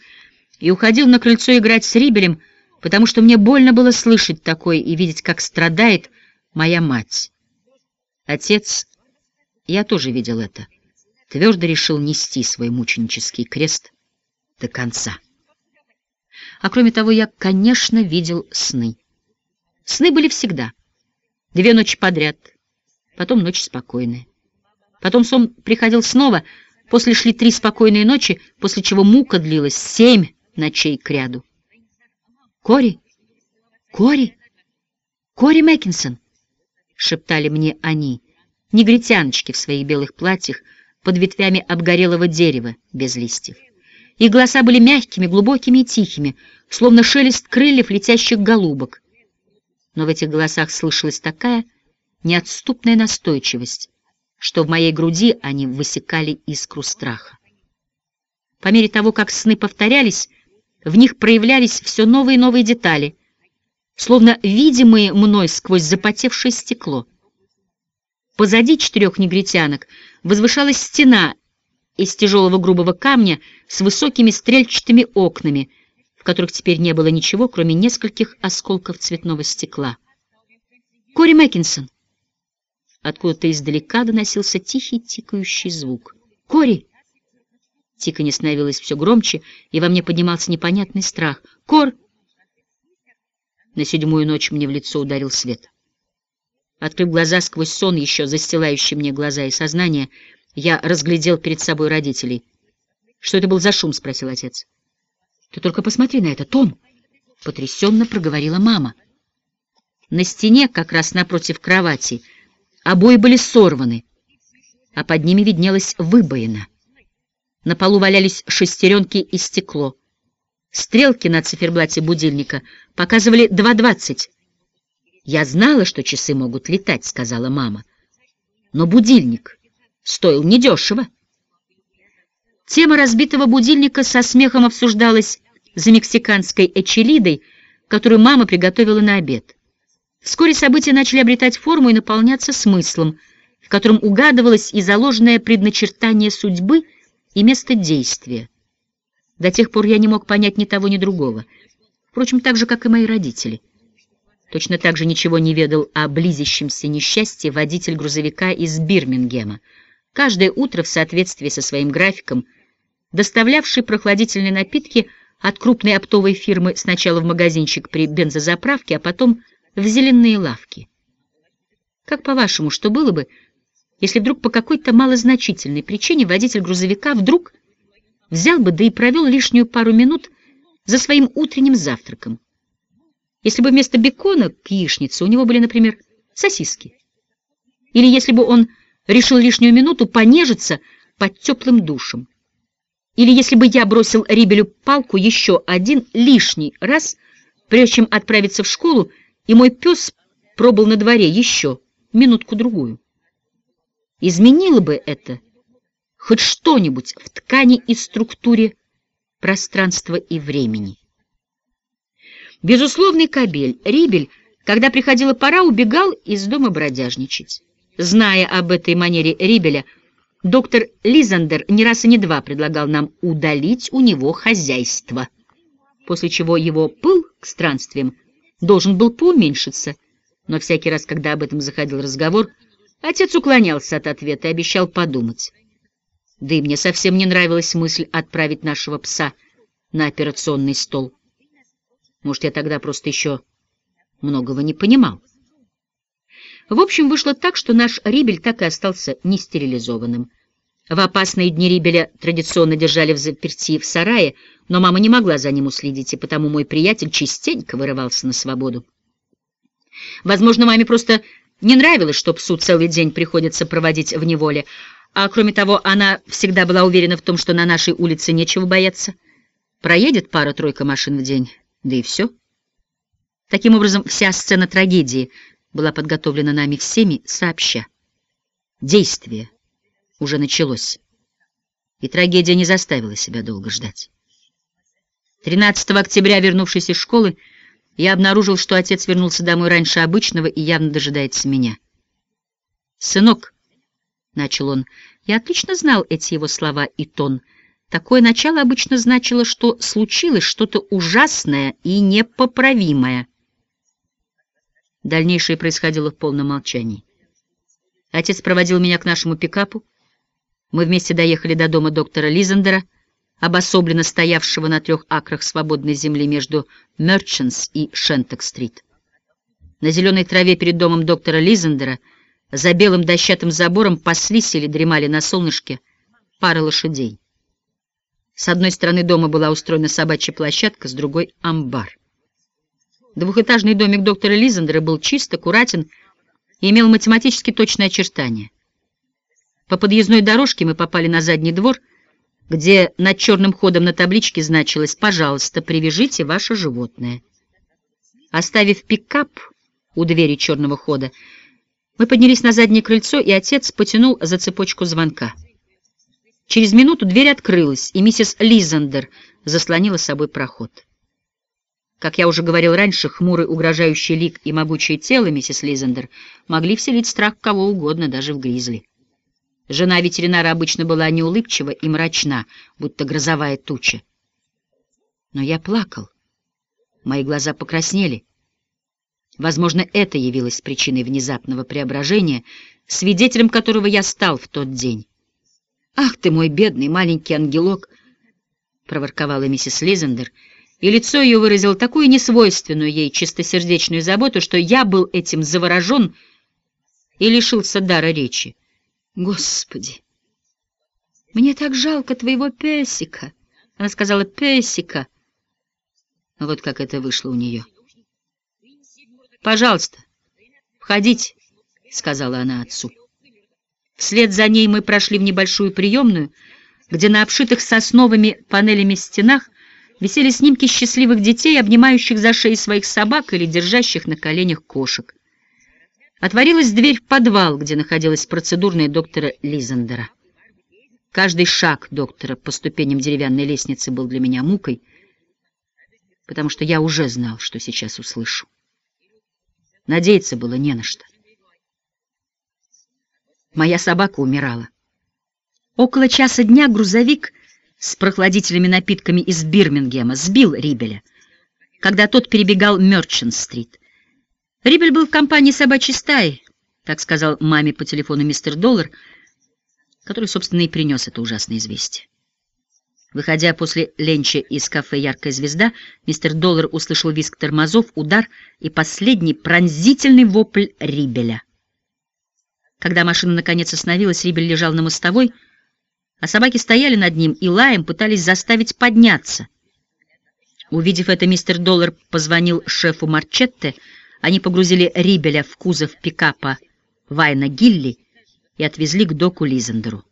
и уходил на крыльцо играть с Рибелем, потому что мне больно было слышать такое и видеть, как страдает моя мать. Отец, я тоже видел это твердо решил нести свой мученический крест до конца. А кроме того, я, конечно, видел сны. Сны были всегда. Две ночи подряд, потом ночь спокойная. Потом сон приходил снова, после шли три спокойные ночи, после чего мука длилась семь ночей кряду. «Кори! Кори! Кори Мэккинсон!» — шептали мне они, негритяночки в своих белых платьях, под ветвями обгорелого дерева без листьев. Их голоса были мягкими, глубокими и тихими, словно шелест крыльев летящих голубок. Но в этих голосах слышалась такая неотступная настойчивость, что в моей груди они высекали искру страха. По мере того, как сны повторялись, в них проявлялись все новые и новые детали, словно видимые мной сквозь запотевшее стекло. Позади четырех негритянок возвышалась стена из тяжелого грубого камня с высокими стрельчатыми окнами, в которых теперь не было ничего, кроме нескольких осколков цветного стекла. «Кори Мэккинсон!» Откуда-то издалека доносился тихий тикающий звук. «Кори!» Тиканье становилось все громче, и во мне поднимался непонятный страх. «Кор!» На седьмую ночь мне в лицо ударил свет. Открыв глаза сквозь сон, еще застилающий мне глаза и сознание, я разглядел перед собой родителей. — Что это был за шум? — спросил отец. — Ты только посмотри на это, Том! — потрясенно проговорила мама. На стене, как раз напротив кровати, обои были сорваны, а под ними виднелась выбоина. На полу валялись шестеренки и стекло. Стрелки на циферблате будильника показывали два двадцать. «Я знала, что часы могут летать», — сказала мама. «Но будильник стоил недешево». Тема разбитого будильника со смехом обсуждалась за мексиканской эчелидой, которую мама приготовила на обед. Вскоре события начали обретать форму и наполняться смыслом, в котором угадывалось и заложенное предначертание судьбы и место действия. До тех пор я не мог понять ни того, ни другого. Впрочем, так же, как и мои родители — Точно так же ничего не ведал о близящемся несчастье водитель грузовика из Бирмингема, каждое утро в соответствии со своим графиком, доставлявший прохладительные напитки от крупной оптовой фирмы сначала в магазинчик при бензозаправке, а потом в зеленые лавки. Как по-вашему, что было бы, если вдруг по какой-то малозначительной причине водитель грузовика вдруг взял бы да и провел лишнюю пару минут за своим утренним завтраком? если бы вместо бекона к яичнице у него были, например, сосиски. Или если бы он решил лишнюю минуту понежиться под теплым душем. Или если бы я бросил Рибелю палку еще один лишний раз, прежде чем отправиться в школу, и мой пес пробыл на дворе еще минутку-другую. Изменило бы это хоть что-нибудь в ткани и структуре пространства и времени. Безусловный кобель, Рибель, когда приходила пора, убегал из дома бродяжничать. Зная об этой манере Рибеля, доктор Лизандер не раз и не два предлагал нам удалить у него хозяйство, после чего его пыл к странствиям должен был поуменьшиться, но всякий раз, когда об этом заходил разговор, отец уклонялся от ответа и обещал подумать. Да и мне совсем не нравилась мысль отправить нашего пса на операционный стол. Может, я тогда просто еще многого не понимал. В общем, вышло так, что наш Рибель так и остался нестерилизованным. В опасные дни Рибеля традиционно держали в заперти в сарае, но мама не могла за ним уследить, и потому мой приятель частенько вырывался на свободу. Возможно, маме просто не нравилось, что псу целый день приходится проводить в неволе, а кроме того, она всегда была уверена в том, что на нашей улице нечего бояться. Проедет пара-тройка машин в день, да и все. Таким образом, вся сцена трагедии была подготовлена нами всеми сообща. Действие уже началось, и трагедия не заставила себя долго ждать. 13 октября, вернувшись из школы, я обнаружил, что отец вернулся домой раньше обычного и явно дожидается меня. «Сынок», — начал он, — я отлично знал эти его слова и тон. Такое начало обычно значило, что случилось что-то ужасное и непоправимое. Дальнейшее происходило в полном молчании. Отец проводил меня к нашему пикапу. Мы вместе доехали до дома доктора Лизендера, обособленно стоявшего на трех акрах свободной земли между Мерчанс и Шенток-стрит. На зеленой траве перед домом доктора Лизендера за белым дощатым забором паслись или дремали на солнышке пара лошадей. С одной стороны дома была устроена собачья площадка, с другой — амбар. Двухэтажный домик доктора Лизендера был чист, аккуратен и имел математически точные очертания. По подъездной дорожке мы попали на задний двор, где над черным ходом на табличке значилось «Пожалуйста, привяжите ваше животное». Оставив пикап у двери черного хода, мы поднялись на заднее крыльцо, и отец потянул за цепочку звонка. Через минуту дверь открылась, и миссис Лизендер заслонила собой проход. Как я уже говорил раньше, хмурый угрожающий лик и могучее тело миссис Лизендер могли вселить страх кого угодно, даже в гризли. Жена ветеринара обычно была неулыбчива и мрачна, будто грозовая туча. Но я плакал. Мои глаза покраснели. Возможно, это явилось причиной внезапного преображения, свидетелем которого я стал в тот день. «Ах ты мой бедный маленький ангелок!» — проворковала миссис Лизендер — и лицо ее выразило такую несвойственную ей чистосердечную заботу, что я был этим заворожен и лишился дара речи. Господи! Мне так жалко твоего песика. Она сказала «песика». Вот как это вышло у нее. «Пожалуйста, входите», — сказала она отцу. Вслед за ней мы прошли в небольшую приемную, где на обшитых сосновыми панелями стенах висели снимки счастливых детей, обнимающих за шеи своих собак или держащих на коленях кошек. Отворилась дверь в подвал, где находилась процедурная доктора Лизендера. Каждый шаг доктора по ступеням деревянной лестницы был для меня мукой, потому что я уже знал, что сейчас услышу. Надеяться было не на что. Моя собака умирала. Около часа дня грузовик с прохладительными напитками из Бирмингема сбил Рибеля, когда тот перебегал Мёрчант-стрит. Рибель был в компании собачьей стаи, так сказал маме по телефону мистер Доллар, который, собственно, и принес это ужасное известие. Выходя после ленча из кафе «Яркая звезда», мистер Доллар услышал визг тормозов, удар и последний пронзительный вопль Рибеля. Когда машина наконец остановилась, Рибель лежал на мостовой, а собаки стояли над ним и лаем пытались заставить подняться. Увидев это, мистер Доллар позвонил шефу Марчетте, они погрузили Рибеля в кузов пикапа Вайна Гилли и отвезли к доку Лизендеру.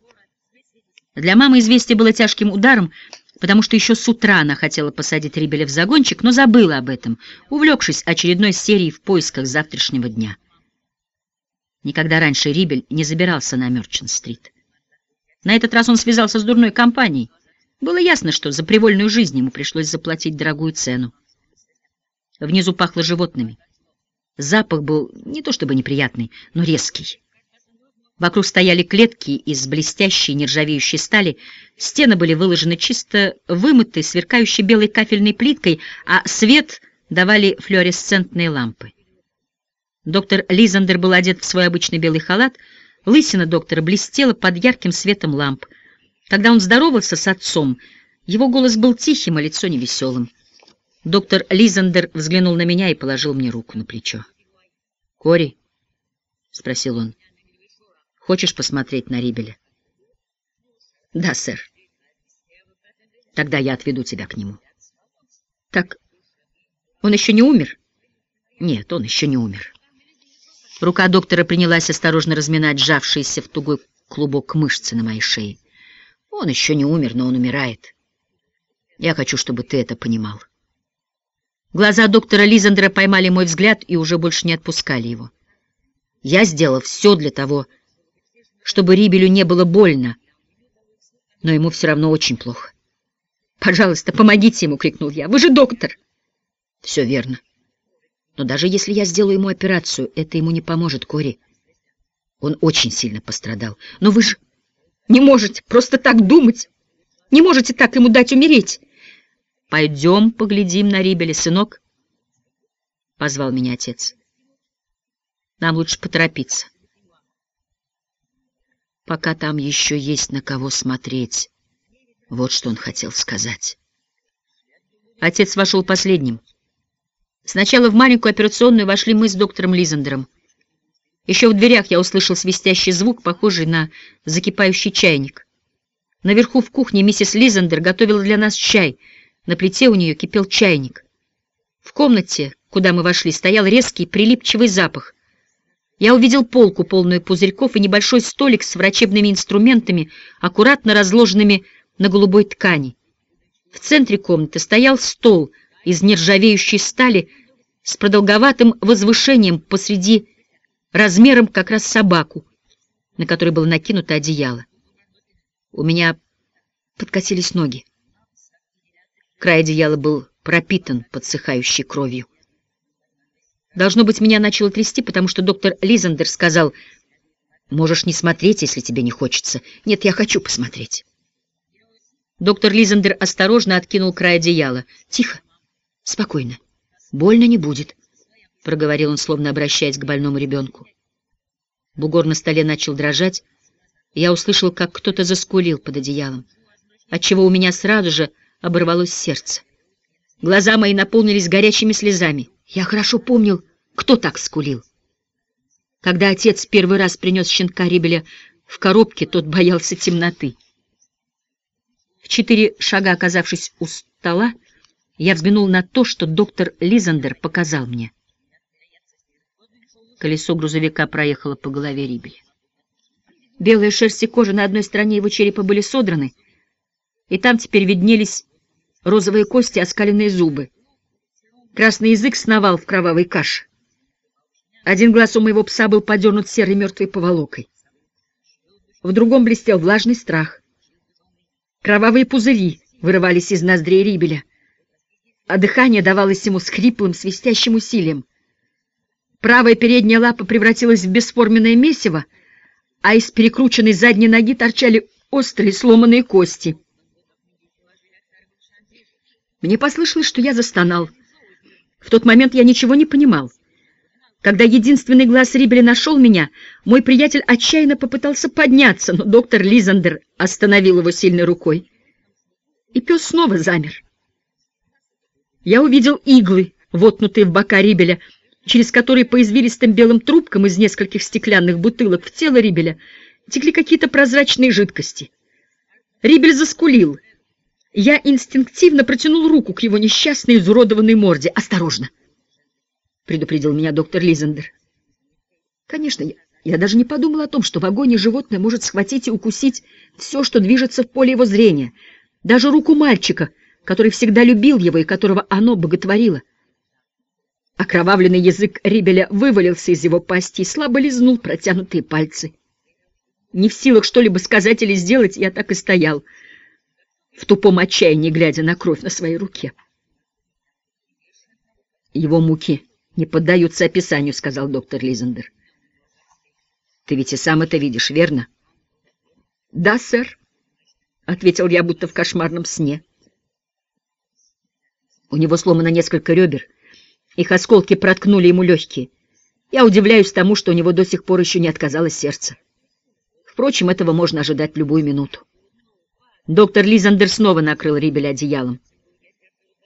Для мамы известие было тяжким ударом, потому что еще с утра она хотела посадить Рибеля в загончик, но забыла об этом, увлекшись очередной серией в поисках завтрашнего дня. Никогда раньше Рибель не забирался на Мёрчант-стрит. На этот раз он связался с дурной компанией. Было ясно, что за привольную жизнь ему пришлось заплатить дорогую цену. Внизу пахло животными. Запах был не то чтобы неприятный, но резкий. Вокруг стояли клетки из блестящей нержавеющей стали, стены были выложены чисто вымытой, сверкающей белой кафельной плиткой, а свет давали флуоресцентные лампы. Доктор Лизандер был одет в свой обычный белый халат, лысина доктора блестела под ярким светом ламп. Когда он здоровался с отцом, его голос был тихим, а лицо невеселым. Доктор Лизандер взглянул на меня и положил мне руку на плечо. — Кори? — спросил он. — Хочешь посмотреть на Рибеля? — Да, сэр. — Тогда я отведу тебя к нему. — Так, он еще не умер? — Нет, он еще не умер. Рука доктора принялась осторожно разминать сжавшиеся в тугой клубок мышцы на моей шее. Он еще не умер, но он умирает. Я хочу, чтобы ты это понимал. — Глаза доктора Лизандера поймали мой взгляд и уже больше не отпускали его. Я сделал все для того, чтобы Рибелю не было больно, но ему все равно очень плохо. «Пожалуйста, помогите ему!» — крикнул я. «Вы же доктор!» «Все верно. Но даже если я сделаю ему операцию, это ему не поможет, Кори. Он очень сильно пострадал. Но вы же не можете просто так думать. Не можете так ему дать умереть. Пойдем поглядим на Рибеля, сынок, — позвал меня отец. Нам лучше поторопиться. Пока там еще есть на кого смотреть. Вот что он хотел сказать. Отец вошел последним. Сначала в маленькую операционную вошли мы с доктором Лизандером. Еще в дверях я услышал свистящий звук, похожий на закипающий чайник. Наверху в кухне миссис Лизандер готовила для нас чай — на плите у нее кипел чайник. В комнате, куда мы вошли, стоял резкий прилипчивый запах. Я увидел полку, полную пузырьков, и небольшой столик с врачебными инструментами, аккуратно разложенными на голубой ткани. В центре комнаты стоял стол из нержавеющей стали с продолговатым возвышением посреди размером как раз собаку, на которой было накинуто одеяло. У меня подкосились ноги. Край одеяла был пропитан подсыхающей кровью. Должно быть, меня начало трясти, потому что доктор Лизандер сказал, «Можешь не смотреть, если тебе не хочется». «Нет, я хочу посмотреть». Доктор Лизандер осторожно откинул край одеяла. «Тихо, спокойно, больно не будет», — проговорил он, словно обращаясь к больному ребенку. Бугор на столе начал дрожать, я услышал, как кто-то заскулил под одеялом, отчего у меня сразу же оборвалось сердце. Глаза мои наполнились горячими слезами. Я хорошо помнил, кто так скулил. Когда отец первый раз принес щенка Рибеля в коробке, тот боялся темноты. В четыре шага оказавшись у стола, я взглянул на то, что доктор Лизандер показал мне. Колесо грузовика проехало по голове Рибеля. Белая шерсть и кожа на одной стороне его черепа были содраны, и там теперь виднелись розовые кости, оскаленные зубы. Красный язык сновал в кровавой каше. Один глаз у моего пса был подернут серой мертвой поволокой. В другом блестел влажный страх. Кровавые пузыри вырывались из ноздрей Рибеля, а дыхание давалось ему с хриплым, свистящим усилием. Правая передняя лапа превратилась в бесформенное месиво, а из перекрученной задней ноги торчали острые сломанные кости — мне послышалось, что я застонал. В тот момент я ничего не понимал. Когда единственный глаз Рибеля нашел меня, мой приятель отчаянно попытался подняться, но доктор Лизандер остановил его сильной рукой. И пес снова замер. Я увидел иглы, вотнутые в бока Рибеля, через которые по извилистым белым трубкам из нескольких стеклянных бутылок в тело Рибеля текли какие-то прозрачные жидкости. Рибель заскулил — я инстинктивно протянул руку к его несчастной, изуродованной морде. «Осторожно!» — предупредил меня доктор Лизендер. Конечно, я, я даже не подумал о том, что в агоне животное может схватить и укусить все, что движется в поле его зрения, даже руку мальчика, который всегда любил его и которого оно боготворило. Окровавленный язык Рибеля вывалился из его пасти и слабо лизнул протянутые пальцы. Не в силах что-либо сказать или сделать, я так и стоял — в тупом отчаянии глядя на кровь на своей руке. «Его муки не поддаются описанию», — сказал доктор Лизендер. Ты ведь и сам это видишь, верно? — Да, сэр, — ответил я, будто в кошмарном сне. У него сломано несколько ребер. Их осколки проткнули ему легкие. Я удивляюсь тому, что у него до сих пор еще не отказалось сердце. Впрочем, этого можно ожидать в любую минуту. Доктор Лизандер снова накрыл Рибеля одеялом.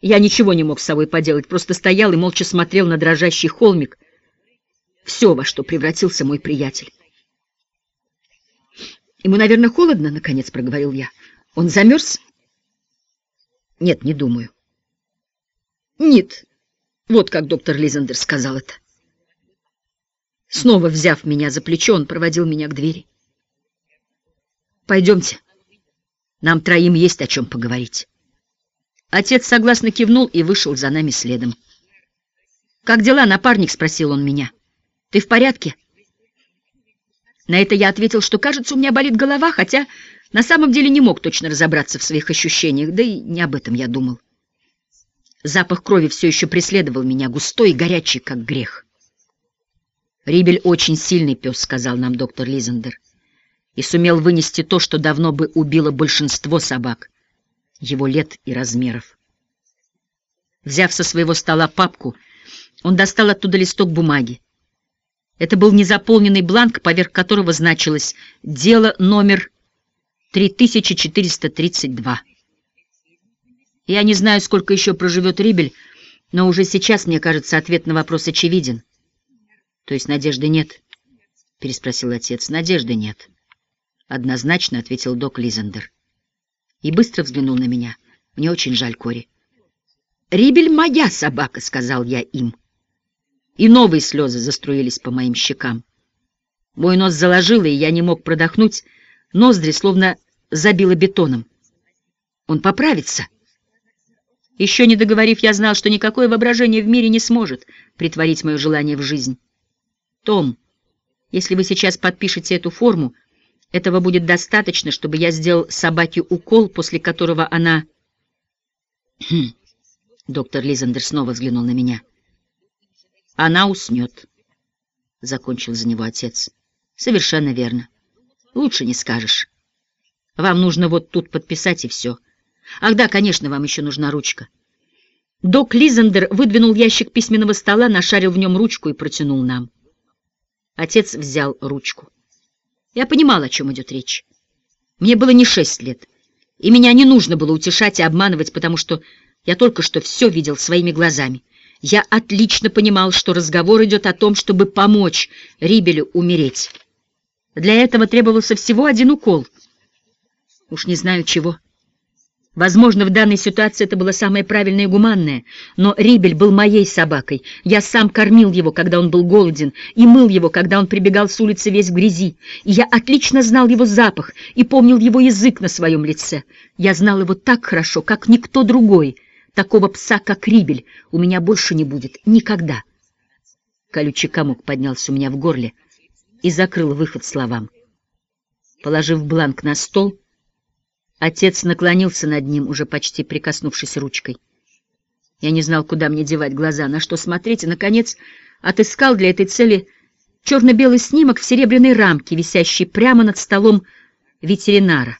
Я ничего не мог с собой поделать, просто стоял и молча смотрел на дрожащий холмик. Все, во что превратился мой приятель. «Ему, наверное, холодно», — наконец проговорил я. «Он замерз?» «Нет, не думаю». «Нет». Вот как доктор Лизандер сказал это. Снова взяв меня за плечо, он проводил меня к двери. «Пойдемте. Нам троим есть о чем поговорить». Отец согласно кивнул и вышел за нами следом. «Как дела, напарник?» — спросил он меня. «Ты в порядке?» На это я ответил, что, кажется, у меня болит голова, хотя на самом деле не мог точно разобраться в своих ощущениях, да и не об этом я думал. Запах крови все еще преследовал меня, густой и горячий, как грех. «Рибель очень сильный пес», — сказал нам доктор Лизендер, и сумел вынести то, что давно бы убило большинство собак, его лет и размеров. Взяв со своего стола папку, он достал оттуда листок бумаги. Это был незаполненный бланк, поверх которого значилось «Дело номер 3432». Я не знаю, сколько еще проживет Рибель, но уже сейчас, мне кажется, ответ на вопрос очевиден. То есть надежды нет? — переспросил отец. — Надежды нет. Однозначно ответил док Лизендер. И быстро взглянул на меня. Мне очень жаль Кори. «Рибель моя собака», — сказал я им. И новые слезы заструились по моим щекам. Мой нос заложило, и я не мог продохнуть. Ноздри словно забило бетоном. Он поправится. Еще не договорив, я знал, что никакое воображение в мире не сможет притворить мое желание в жизнь. Том, если вы сейчас подпишете эту форму, этого будет достаточно, чтобы я сделал собаке укол, после которого она... Хм. Доктор Лизандер снова взглянул на меня. Она уснет, — закончил за него отец. Совершенно верно. Лучше не скажешь. Вам нужно вот тут подписать, и все. Ах да, конечно, вам еще нужна ручка. Док Лизандер выдвинул ящик письменного стола, нашарил в нем ручку и протянул нам. Отец взял ручку. Я понимал, о чем идет речь. Мне было не шесть лет, и меня не нужно было утешать и обманывать, потому что я только что все видел своими глазами. Я отлично понимал, что разговор идет о том, чтобы помочь Рибелю умереть. Для этого требовался всего один укол. Уж не знаю чего. Возможно, в данной ситуации это было самое правильное и гуманное, но Рибель был моей собакой. Я сам кормил его, когда он был голоден, и мыл его, когда он прибегал с улицы весь в грязи. И я отлично знал его запах и помнил его язык на своем лице. Я знал его так хорошо, как никто другой. Такого пса, как Рибель, у меня больше не будет. Никогда. Колючий комок поднялся у меня в горле и закрыл выход словам. Положив бланк на стол, Отец наклонился над ним, уже почти прикоснувшись ручкой. Я не знал, куда мне девать глаза, на что смотреть, и, наконец, отыскал для этой цели черно-белый снимок в серебряной рамке, висящий прямо над столом ветеринара.